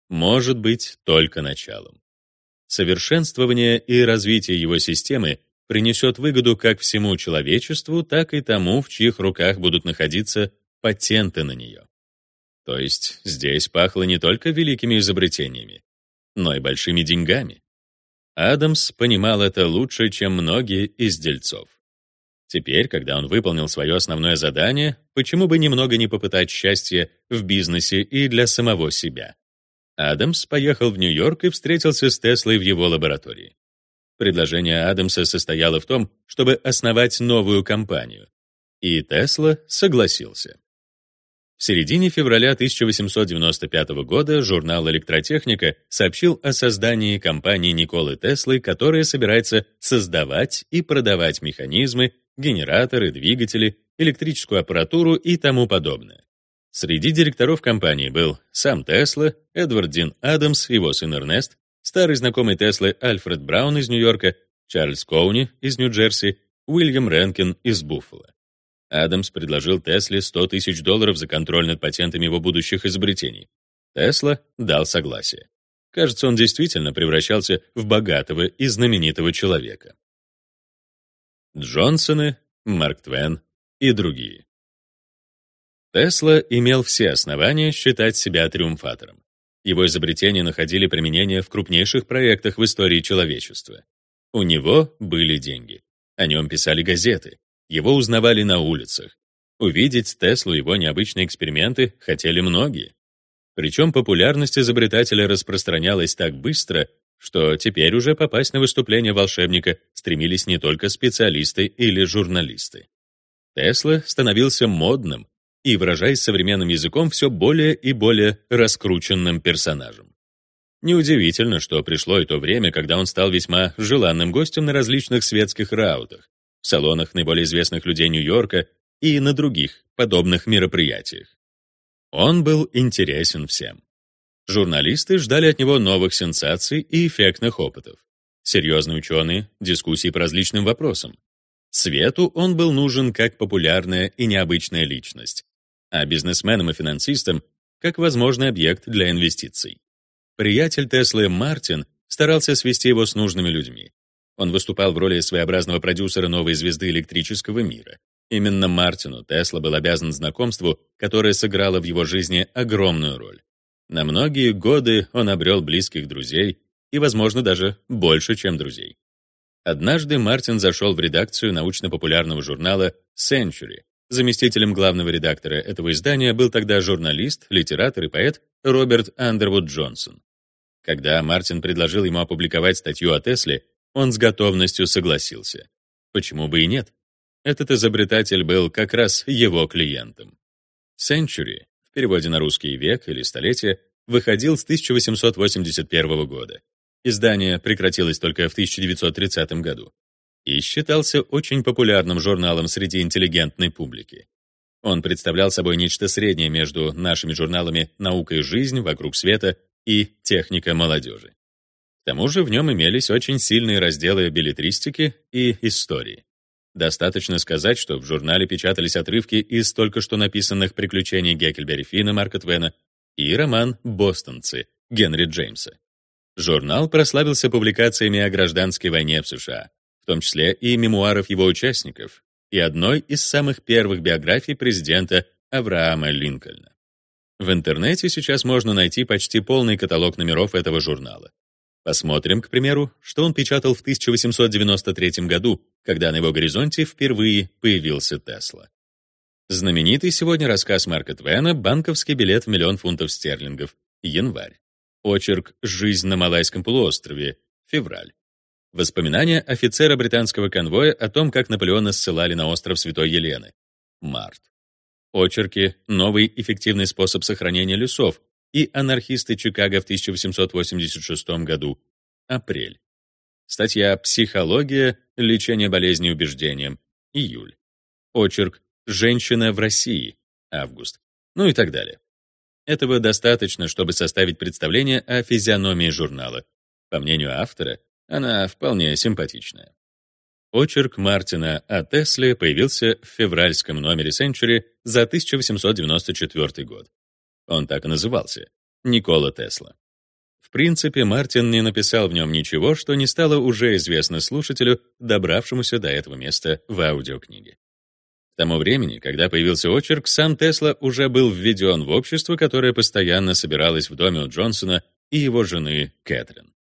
может быть только началом. Совершенствование и развитие его системы принесет выгоду как всему человечеству, так и тому, в чьих руках будут находиться патенты на нее. То есть здесь пахло не только великими изобретениями, но и большими деньгами. Адамс понимал это лучше, чем многие из дельцов. Теперь, когда он выполнил свое основное задание, почему бы немного не попытать счастье в бизнесе и для самого себя? Адамс поехал в Нью-Йорк и встретился с Теслой в его лаборатории. Предложение Адамса состояло в том, чтобы основать новую компанию. И Тесла согласился. В середине февраля 1895 года журнал «Электротехника» сообщил о создании компании Николы Теслы, которая собирается создавать и продавать механизмы генераторы, двигатели, электрическую аппаратуру и тому подобное. Среди директоров компании был сам Тесла, Эдвард Дин Адамс, его сын Эрнест, старый знакомый Теслы Альфред Браун из Нью-Йорка, Чарльз Коуни из Нью-Джерси, Уильям Ренкин из Буффало. Адамс предложил Тесле 100 тысяч долларов за контроль над патентами его будущих изобретений. Тесла дал согласие. Кажется, он действительно превращался в богатого и знаменитого человека. Джонсоны, Марк Твен и другие. Тесла имел все основания считать себя триумфатором. Его изобретения находили применение в крупнейших проектах в истории человечества. У него были деньги. О нем писали газеты. Его узнавали на улицах. Увидеть Теслу его необычные эксперименты хотели многие. Причем популярность изобретателя распространялась так быстро, что теперь уже попасть на выступление волшебника стремились не только специалисты или журналисты. Тесла становился модным и, выражаясь современным языком, все более и более раскрученным персонажем. Неудивительно, что пришло и то время, когда он стал весьма желанным гостем на различных светских раутах, в салонах наиболее известных людей Нью-Йорка и на других подобных мероприятиях. Он был интересен всем. Журналисты ждали от него новых сенсаций и эффектных опытов. Серьезные ученые — дискуссии по различным вопросам. Свету он был нужен как популярная и необычная личность, а бизнесменам и финансистам — как возможный объект для инвестиций. Приятель Теслы Мартин старался свести его с нужными людьми. Он выступал в роли своеобразного продюсера новой звезды электрического мира. Именно Мартину Тесла был обязан знакомству, которое сыграло в его жизни огромную роль. На многие годы он обрел близких друзей и, возможно, даже больше, чем друзей. Однажды Мартин зашел в редакцию научно-популярного журнала Century. Заместителем главного редактора этого издания был тогда журналист, литератор и поэт Роберт Андервуд Джонсон. Когда Мартин предложил ему опубликовать статью о Тесле, он с готовностью согласился. Почему бы и нет? Этот изобретатель был как раз его клиентом. Century в переводе на русский «век» или «столетие», выходил с 1881 года. Издание прекратилось только в 1930 году и считался очень популярным журналом среди интеллигентной публики. Он представлял собой нечто среднее между нашими журналами «Наука и жизнь», «Вокруг света» и «Техника молодежи». К тому же в нем имелись очень сильные разделы билетристики и истории. Достаточно сказать, что в журнале печатались отрывки из только что написанных приключений Геккельбери Финна Марка Твена и роман «Бостонцы» Генри Джеймса. Журнал прославился публикациями о гражданской войне в США, в том числе и мемуаров его участников, и одной из самых первых биографий президента Авраама Линкольна. В интернете сейчас можно найти почти полный каталог номеров этого журнала. Посмотрим, к примеру, что он печатал в 1893 году, когда на его горизонте впервые появился Тесла. Знаменитый сегодня рассказ Марка Твена «Банковский билет в миллион фунтов стерлингов», январь. Очерк «Жизнь на Малайском полуострове», февраль. Воспоминания офицера британского конвоя о том, как Наполеона ссылали на остров Святой Елены, март. Очерки «Новый эффективный способ сохранения лесов», и «Анархисты Чикаго» в 1886 году, апрель. Статья «Психология. Лечение болезней убеждением», июль. Очерк «Женщина в России», август. Ну и так далее. Этого достаточно, чтобы составить представление о физиономии журнала. По мнению автора, она вполне симпатичная. Очерк Мартина о Тесле появился в февральском номере Century за 1894 год. Он так и назывался — Никола Тесла. В принципе, Мартин не написал в нем ничего, что не стало уже известно слушателю, добравшемуся до этого места в аудиокниге. К тому времени, когда появился очерк, сам Тесла уже был введен в общество, которое постоянно собиралось в доме у Джонсона и его жены Кэтрин.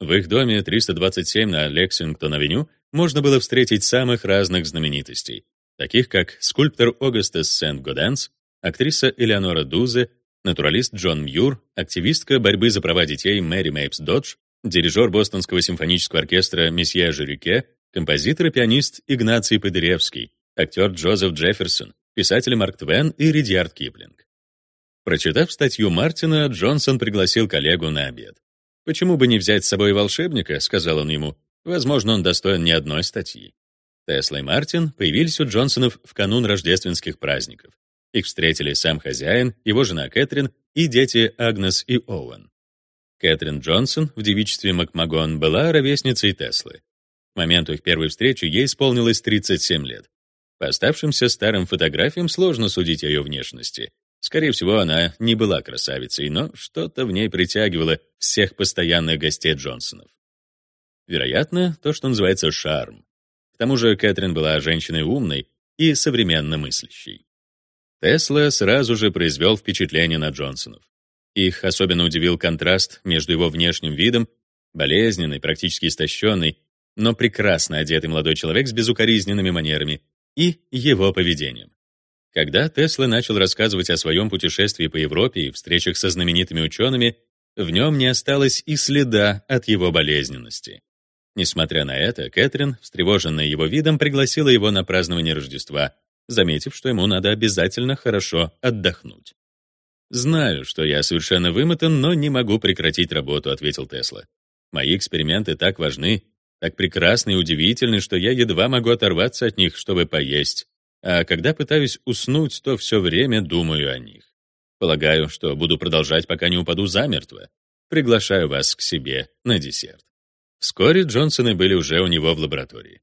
В их доме 327 на Лексингтон-авеню можно было встретить самых разных знаменитостей, таких как скульптор Огастес Сент-Годенс, актриса Элеонора Дузе, натуралист Джон Мьюр, активистка борьбы за права детей Мэри Мейпс Додж, дирижер Бостонского симфонического оркестра месье Жюрике, композитор и пианист Игнаций Подыревский, актер Джозеф Джефферсон, писатель Марк Твен и Ридьярд Киплинг. Прочитав статью Мартина, Джонсон пригласил коллегу на обед. «Почему бы не взять с собой волшебника?» — сказал он ему. «Возможно, он достоин не одной статьи». Тесла и Мартин появились у Джонсонов в канун рождественских праздников. Их встретили сам хозяин, его жена Кэтрин и дети Агнес и Оуэн. Кэтрин Джонсон в девичестве Макмагон была ровесницей Теслы. К моменту их первой встречи ей исполнилось 37 лет. По оставшимся старым фотографиям сложно судить о ее внешности. Скорее всего, она не была красавицей, но что-то в ней притягивало всех постоянных гостей Джонсонов. Вероятно, то, что называется шарм. К тому же Кэтрин была женщиной умной и современно мыслящей. Тесла сразу же произвел впечатление на Джонсонов. Их особенно удивил контраст между его внешним видом, болезненный, практически истощенный, но прекрасно одетый молодой человек с безукоризненными манерами, и его поведением. Когда Тесла начал рассказывать о своем путешествии по Европе и встречах со знаменитыми учеными, в нем не осталось и следа от его болезненности. Несмотря на это, Кэтрин, встревоженная его видом, пригласила его на празднование Рождества, заметив, что ему надо обязательно хорошо отдохнуть. «Знаю, что я совершенно вымотан, но не могу прекратить работу», — ответил Тесла. «Мои эксперименты так важны, так прекрасны и удивительны, что я едва могу оторваться от них, чтобы поесть. А когда пытаюсь уснуть, то все время думаю о них. Полагаю, что буду продолжать, пока не упаду замертво. Приглашаю вас к себе на десерт». Вскоре Джонсоны были уже у него в лаборатории.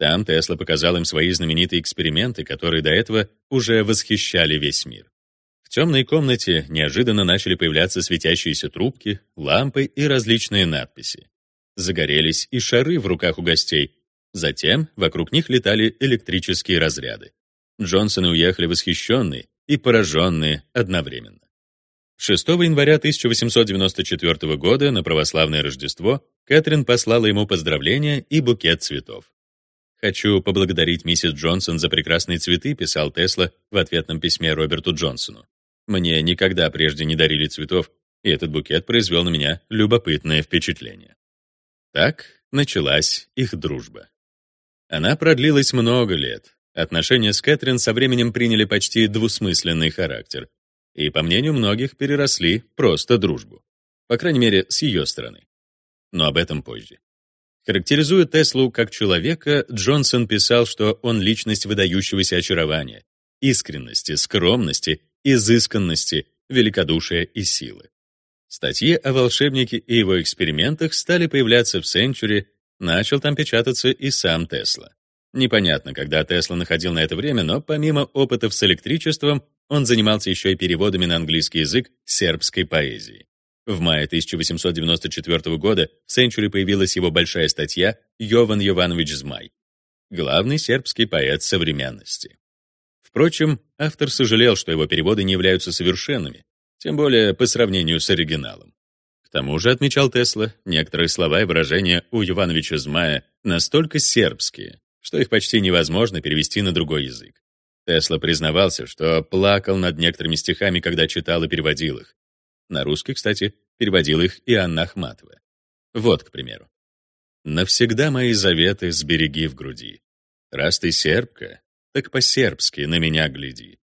Там Тесла показал им свои знаменитые эксперименты, которые до этого уже восхищали весь мир. В темной комнате неожиданно начали появляться светящиеся трубки, лампы и различные надписи. Загорелись и шары в руках у гостей. Затем вокруг них летали электрические разряды. Джонсоны уехали восхищенные и пораженные одновременно. 6 января 1894 года на православное Рождество Кэтрин послала ему поздравления и букет цветов. «Хочу поблагодарить миссис Джонсон за прекрасные цветы», писал Тесла в ответном письме Роберту Джонсону. Мне никогда прежде не дарили цветов, и этот букет произвел на меня любопытное впечатление. Так началась их дружба. Она продлилась много лет. Отношения с Кэтрин со временем приняли почти двусмысленный характер и, по мнению многих, переросли просто дружбу. По крайней мере, с ее стороны. Но об этом позже. Характеризуя Теслу как человека, Джонсон писал, что он личность выдающегося очарования, искренности, скромности изысканности, великодушия и силы. Статьи о волшебнике и его экспериментах стали появляться в Century, начал там печататься и сам Тесла. Непонятно, когда Тесла находил на это время, но помимо опытов с электричеством, он занимался еще и переводами на английский язык сербской поэзии. В мае 1894 года в Century появилась его большая статья «Йован Йованович Змай», главный сербский поэт современности. Впрочем, автор сожалел, что его переводы не являются совершенными, тем более по сравнению с оригиналом. К тому же, отмечал Тесла, некоторые слова и выражения у Ивановича Змая настолько сербские, что их почти невозможно перевести на другой язык. Тесла признавался, что плакал над некоторыми стихами, когда читал и переводил их. На русский, кстати, переводил их и Анна Ахматова. Вот, к примеру. «Навсегда мои заветы сбереги в груди. Раз ты сербка, так по-сербски на меня гляди.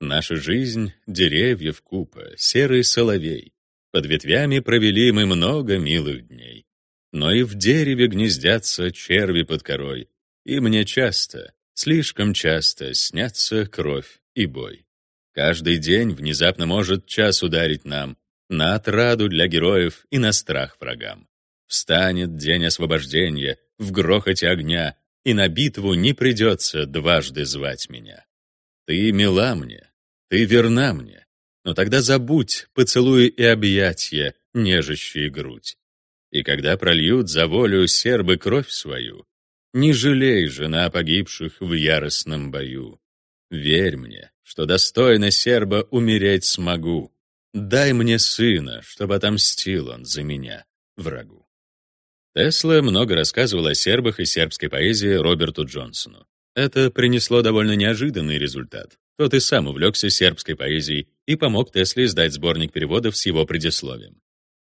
Наша жизнь — деревьев купа, серый соловей. Под ветвями провели мы много милых дней. Но и в дереве гнездятся черви под корой, и мне часто, слишком часто снятся кровь и бой. Каждый день внезапно может час ударить нам на отраду для героев и на страх врагам. Встанет день освобождения в грохоте огня, и на битву не придется дважды звать меня. Ты мила мне, ты верна мне, но тогда забудь поцелуи и объятия, нежащие грудь. И когда прольют за волю сербы кровь свою, не жалей жена погибших в яростном бою. Верь мне, что достойно серба умереть смогу. Дай мне сына, чтобы отомстил он за меня, врагу. Тесла много рассказывал о сербах и сербской поэзии Роберту Джонсону. Это принесло довольно неожиданный результат. Тот и сам увлекся сербской поэзией и помог Тесле издать сборник переводов с его предисловием.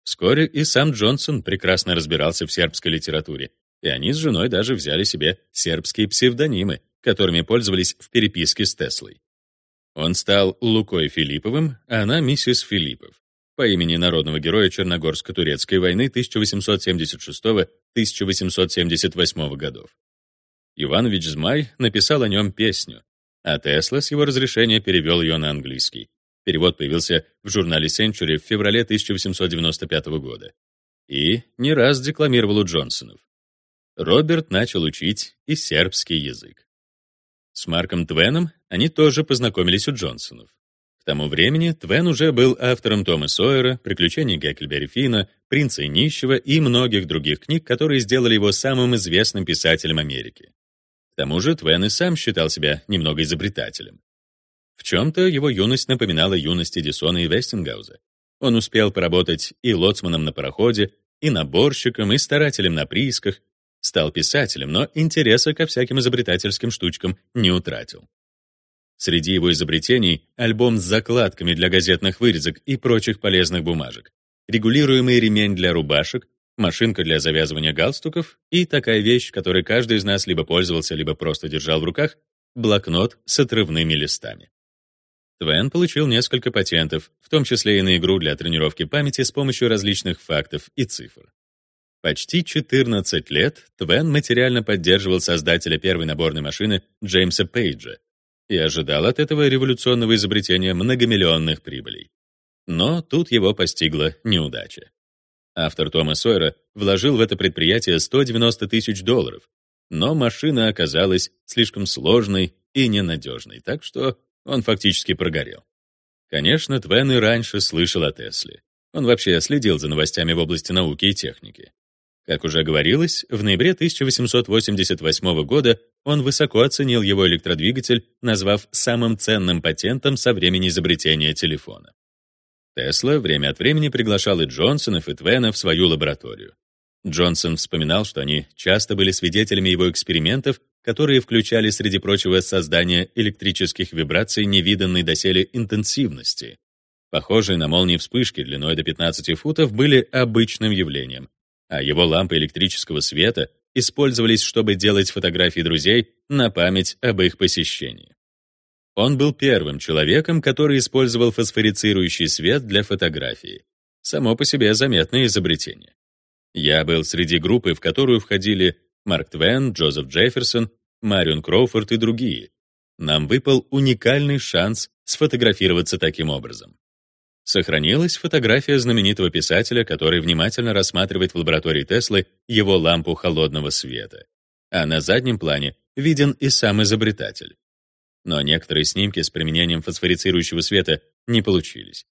Вскоре и сам Джонсон прекрасно разбирался в сербской литературе, и они с женой даже взяли себе сербские псевдонимы, которыми пользовались в переписке с Теслой. Он стал Лукой Филипповым, а она миссис Филиппов по имени народного героя Черногорско-турецкой войны 1876-1878 годов. Иванович Змай написал о нем песню, а Тесла с его разрешения перевел ее на английский. Перевод появился в журнале Century в феврале 1895 года. И не раз декламировал у Джонсонов. Роберт начал учить и сербский язык. С Марком Твеном они тоже познакомились у Джонсонов. К тому времени Твен уже был автором Тома Сойера, «Приключений Геккельбери Фина», «Принца и нищего» и многих других книг, которые сделали его самым известным писателем Америки. К тому же Твен и сам считал себя немного изобретателем. В чем-то его юность напоминала юность Эдисона и Вестингауза. Он успел поработать и лоцманом на пароходе, и наборщиком, и старателем на приисках, стал писателем, но интереса ко всяким изобретательским штучкам не утратил. Среди его изобретений — альбом с закладками для газетных вырезок и прочих полезных бумажек, регулируемый ремень для рубашек, машинка для завязывания галстуков и такая вещь, которой каждый из нас либо пользовался, либо просто держал в руках — блокнот с отрывными листами. Твен получил несколько патентов, в том числе и на игру для тренировки памяти с помощью различных фактов и цифр. Почти 14 лет Твен материально поддерживал создателя первой наборной машины Джеймса Пейджа, и ожидал от этого революционного изобретения многомиллионных прибылей. Но тут его постигла неудача. Автор Тома Сойера вложил в это предприятие 190 тысяч долларов, но машина оказалась слишком сложной и ненадежной, так что он фактически прогорел. Конечно, Твен и раньше слышал о Тесле. Он вообще следил за новостями в области науки и техники. Как уже говорилось, в ноябре 1888 года он высоко оценил его электродвигатель, назвав самым ценным патентом со времени изобретения телефона. Тесла время от времени приглашал и Джонсонов, и Твена в свою лабораторию. Джонсон вспоминал, что они часто были свидетелями его экспериментов, которые включали, среди прочего, создание электрических вибраций невиданной доселе интенсивности. Похожие на молнии вспышки длиной до 15 футов были обычным явлением, а его лампы электрического света использовались, чтобы делать фотографии друзей на память об их посещении. Он был первым человеком, который использовал фосфорицирующий свет для фотографии. Само по себе заметное изобретение. Я был среди группы, в которую входили Марк Твен, Джозеф Джефферсон, Марион Кроуфорд и другие. Нам выпал уникальный шанс сфотографироваться таким образом. Сохранилась фотография знаменитого писателя, который внимательно рассматривает в лаборатории Теслы его лампу холодного света. А на заднем плане виден и сам изобретатель. Но некоторые снимки с применением фосфорицирующего света не получились.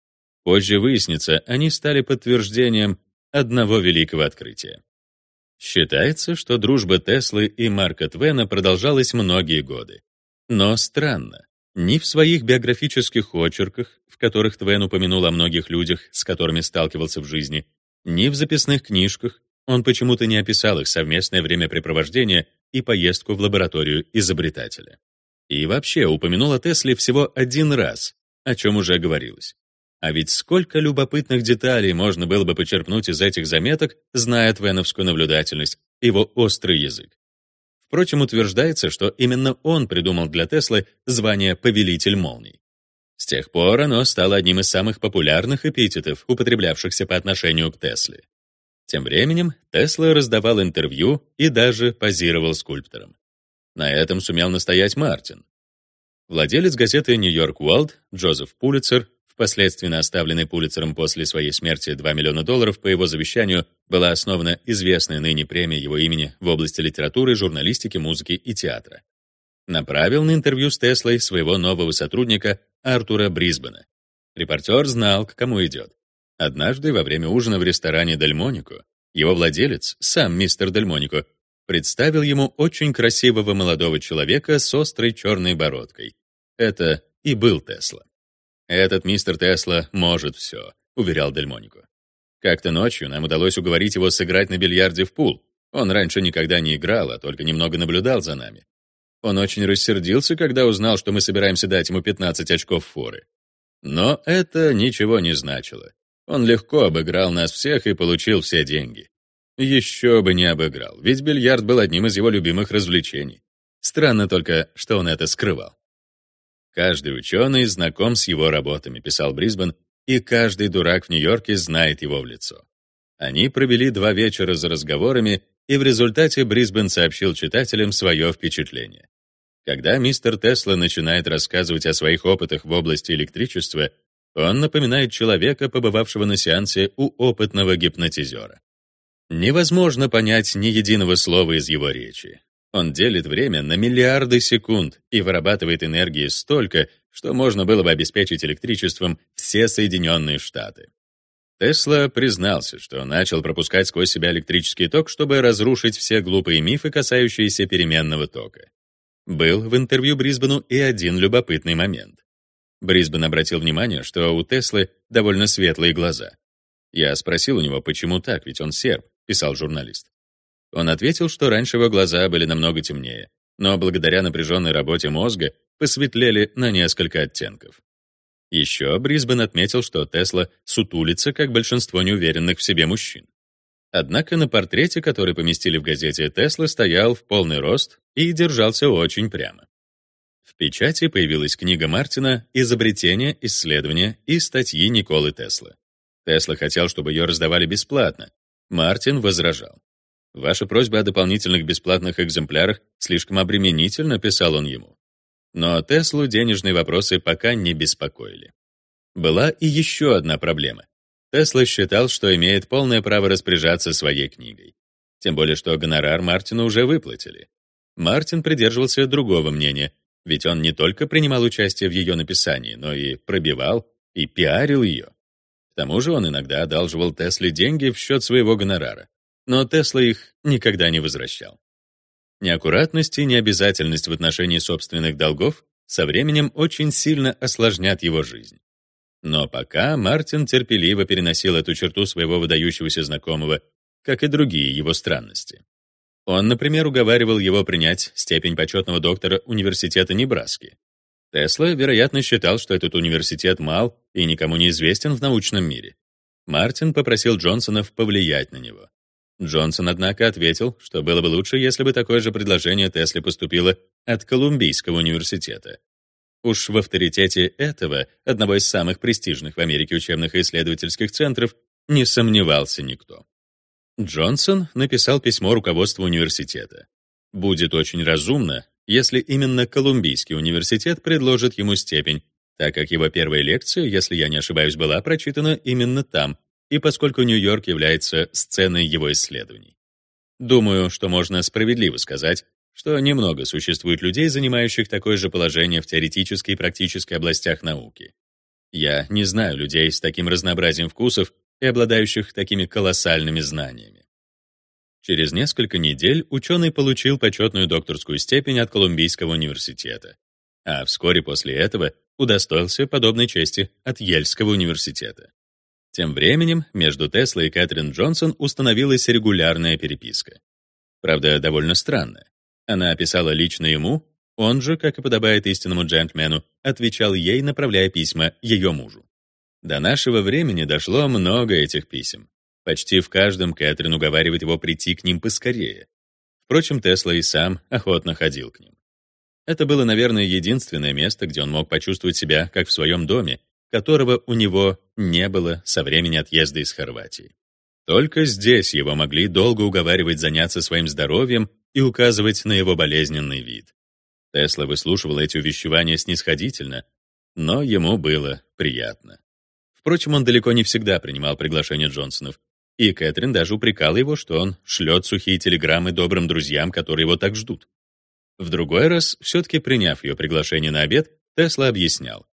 Позже выяснится, они стали подтверждением одного великого открытия. Считается, что дружба Теслы и Марка Твена продолжалась многие годы. Но странно, ни в своих биографических очерках, в которых Твен упомянул о многих людях, с которыми сталкивался в жизни, ни в записных книжках он почему-то не описал их совместное времяпрепровождение и поездку в лабораторию изобретателя. И вообще упомянул о Тесле всего один раз, о чем уже говорилось. А ведь сколько любопытных деталей можно было бы почерпнуть из этих заметок, зная твеновскую наблюдательность, его острый язык. Впрочем, утверждается, что именно он придумал для Теслы звание «повелитель молний». С тех пор оно стало одним из самых популярных эпитетов, употреблявшихся по отношению к Тесле. Тем временем Тесла раздавал интервью и даже позировал скульптором. На этом сумел настоять Мартин. Владелец газеты «Нью-Йорк Уолд» Джозеф Пулицер впоследствии на оставленной Пулицером после своей смерти 2 миллиона долларов по его завещанию была основана известная ныне премия его имени в области литературы, журналистики, музыки и театра. Направил на интервью с Теслой своего нового сотрудника Артура Брисбена. Репортер знал, к кому идет. Однажды во время ужина в ресторане Дельмонико его владелец, сам мистер Дельмонико, представил ему очень красивого молодого человека с острой черной бородкой. Это и был Тесла. «Этот мистер Тесла может все», — уверял Дельмонико. Как-то ночью нам удалось уговорить его сыграть на бильярде в пул. Он раньше никогда не играл, а только немного наблюдал за нами. Он очень рассердился, когда узнал, что мы собираемся дать ему 15 очков форы. Но это ничего не значило. Он легко обыграл нас всех и получил все деньги. Еще бы не обыграл, ведь бильярд был одним из его любимых развлечений. Странно только, что он это скрывал. Каждый ученый знаком с его работами, писал Брисбен, и каждый дурак в Нью-Йорке знает его в лицо. Они провели два вечера за разговорами и в результате Брисбен сообщил читателям свое впечатление. Когда мистер Тесла начинает рассказывать о своих опытах в области электричества, он напоминает человека, побывавшего на сеансе у опытного гипнотизера. Невозможно понять ни единого слова из его речи. Он делит время на миллиарды секунд и вырабатывает энергии столько, что можно было бы обеспечить электричеством все Соединенные Штаты. Тесла признался, что начал пропускать сквозь себя электрический ток, чтобы разрушить все глупые мифы, касающиеся переменного тока. Был в интервью Брисбену и один любопытный момент. Брисбен обратил внимание, что у Теслы довольно светлые глаза. Я спросил у него, почему так, ведь он серб, писал журналист. Он ответил, что раньше его глаза были намного темнее, но благодаря напряженной работе мозга посветлели на несколько оттенков. Еще Брисбен отметил, что Тесла сутулится, как большинство неуверенных в себе мужчин. Однако на портрете, который поместили в газете, Тесла стоял в полный рост и держался очень прямо. В печати появилась книга Мартина «Изобретение, исследования» и статьи Николы Тесла. Тесла хотел, чтобы ее раздавали бесплатно. Мартин возражал. «Ваша просьба о дополнительных бесплатных экземплярах слишком обременительна», писал он ему. Но Теслу денежные вопросы пока не беспокоили. Была и еще одна проблема. Тесла считал, что имеет полное право распоряжаться своей книгой. Тем более, что гонорар Мартину уже выплатили. Мартин придерживался другого мнения, ведь он не только принимал участие в ее написании, но и пробивал и пиарил ее. К тому же он иногда одалживал Тесле деньги в счет своего гонорара, но Тесла их никогда не возвращал. Неаккуратность и необязательность в отношении собственных долгов со временем очень сильно осложнят его жизнь. Но пока Мартин терпеливо переносил эту черту своего выдающегося знакомого, как и другие его странности. Он, например, уговаривал его принять степень почетного доктора Университета Небраски. Тесла, вероятно, считал, что этот университет мал и никому не известен в научном мире. Мартин попросил Джонсонов повлиять на него. Джонсон, однако, ответил, что было бы лучше, если бы такое же предложение Тесле поступило от Колумбийского университета. Уж в авторитете этого, одного из самых престижных в Америке учебных и исследовательских центров, не сомневался никто. Джонсон написал письмо руководству университета. Будет очень разумно, если именно Колумбийский университет предложит ему степень, так как его первая лекция, если я не ошибаюсь, была прочитана именно там, и поскольку Нью-Йорк является сценой его исследований. Думаю, что можно справедливо сказать, что немного существует людей, занимающих такое же положение в теоретической и практической областях науки. Я не знаю людей с таким разнообразием вкусов и обладающих такими колоссальными знаниями. Через несколько недель ученый получил почетную докторскую степень от Колумбийского университета, а вскоре после этого удостоился подобной чести от Ельского университета. Тем временем между Теслой и Кэтрин Джонсон установилась регулярная переписка. Правда, довольно странная. Она описала лично ему, он же, как и подобает истинному джентльмену, отвечал ей, направляя письма ее мужу. До нашего времени дошло много этих писем. Почти в каждом Кэтрин уговаривает его прийти к ним поскорее. Впрочем, Тесла и сам охотно ходил к ним. Это было, наверное, единственное место, где он мог почувствовать себя как в своем доме, которого у него не было со времени отъезда из Хорватии. Только здесь его могли долго уговаривать заняться своим здоровьем и указывать на его болезненный вид. Тесла выслушивал эти увещевания снисходительно, но ему было приятно. Впрочем, он далеко не всегда принимал приглашения Джонсонов, и Кэтрин даже упрекала его, что он шлет сухие телеграммы добрым друзьям, которые его так ждут. В другой раз, все-таки приняв ее приглашение на обед, Тесла объяснял.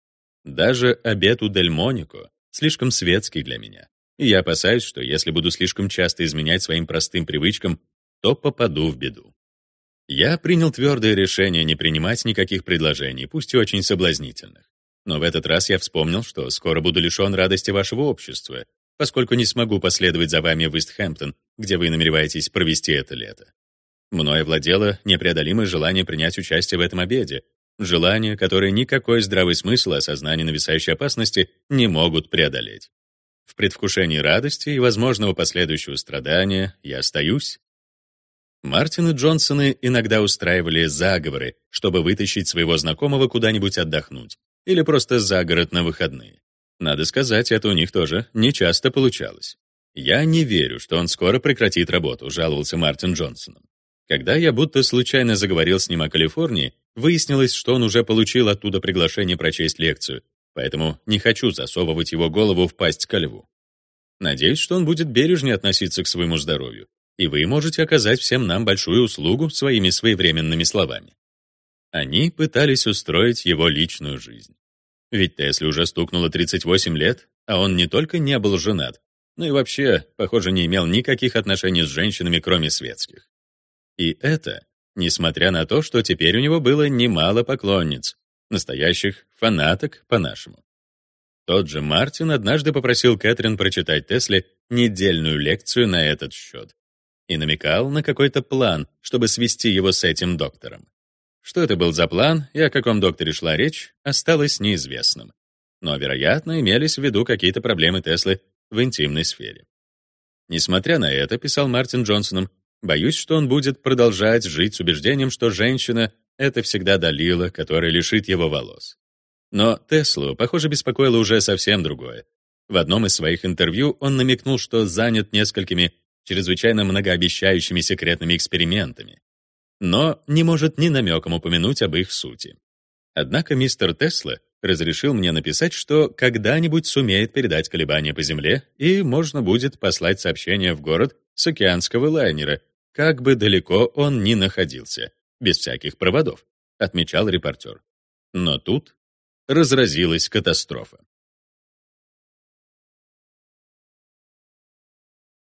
«Даже обед у Дель Монико слишком светский для меня, и я опасаюсь, что если буду слишком часто изменять своим простым привычкам, то попаду в беду. Я принял твердое решение не принимать никаких предложений, пусть и очень соблазнительных. Но в этот раз я вспомнил, что скоро буду лишен радости вашего общества, поскольку не смогу последовать за вами в Истхэмптон, где вы намереваетесь провести это лето. Мною владело непреодолимое желание принять участие в этом обеде, желание, которое никакой здравый смысл и осознание нависающей опасности не могут преодолеть. В предвкушении радости и возможного последующего страдания я остаюсь, Мартин и Джонсоны иногда устраивали заговоры, чтобы вытащить своего знакомого куда-нибудь отдохнуть, или просто за город на выходные. Надо сказать, это у них тоже не часто получалось. «Я не верю, что он скоро прекратит работу», — жаловался Мартин Джонсон. Когда я будто случайно заговорил с ним о Калифорнии, выяснилось, что он уже получил оттуда приглашение прочесть лекцию, поэтому не хочу засовывать его голову в пасть ко льву. Надеюсь, что он будет бережнее относиться к своему здоровью, и вы можете оказать всем нам большую услугу своими своевременными словами. Они пытались устроить его личную жизнь. Ведь Тесле уже стукнуло 38 лет, а он не только не был женат, но и вообще, похоже, не имел никаких отношений с женщинами, кроме светских. И это, несмотря на то, что теперь у него было немало поклонниц, настоящих фанаток по-нашему. Тот же Мартин однажды попросил Кэтрин прочитать Тесле недельную лекцию на этот счет и намекал на какой-то план, чтобы свести его с этим доктором. Что это был за план и о каком докторе шла речь, осталось неизвестным. Но, вероятно, имелись в виду какие-то проблемы Теслы в интимной сфере. Несмотря на это, писал Мартин Джонсоном, боюсь, что он будет продолжать жить с убеждением, что женщина — это всегда Далила, которая лишит его волос. Но Теслу, похоже, беспокоило уже совсем другое. В одном из своих интервью он намекнул, что занят несколькими чрезвычайно многообещающими секретными экспериментами, но не может ни намеком упомянуть об их сути. Однако мистер Тесла разрешил мне написать, что когда-нибудь сумеет передать колебания по Земле, и можно будет послать сообщение в город с океанского лайнера, как бы далеко он ни находился, без всяких проводов, отмечал репортер. Но тут разразилась катастрофа.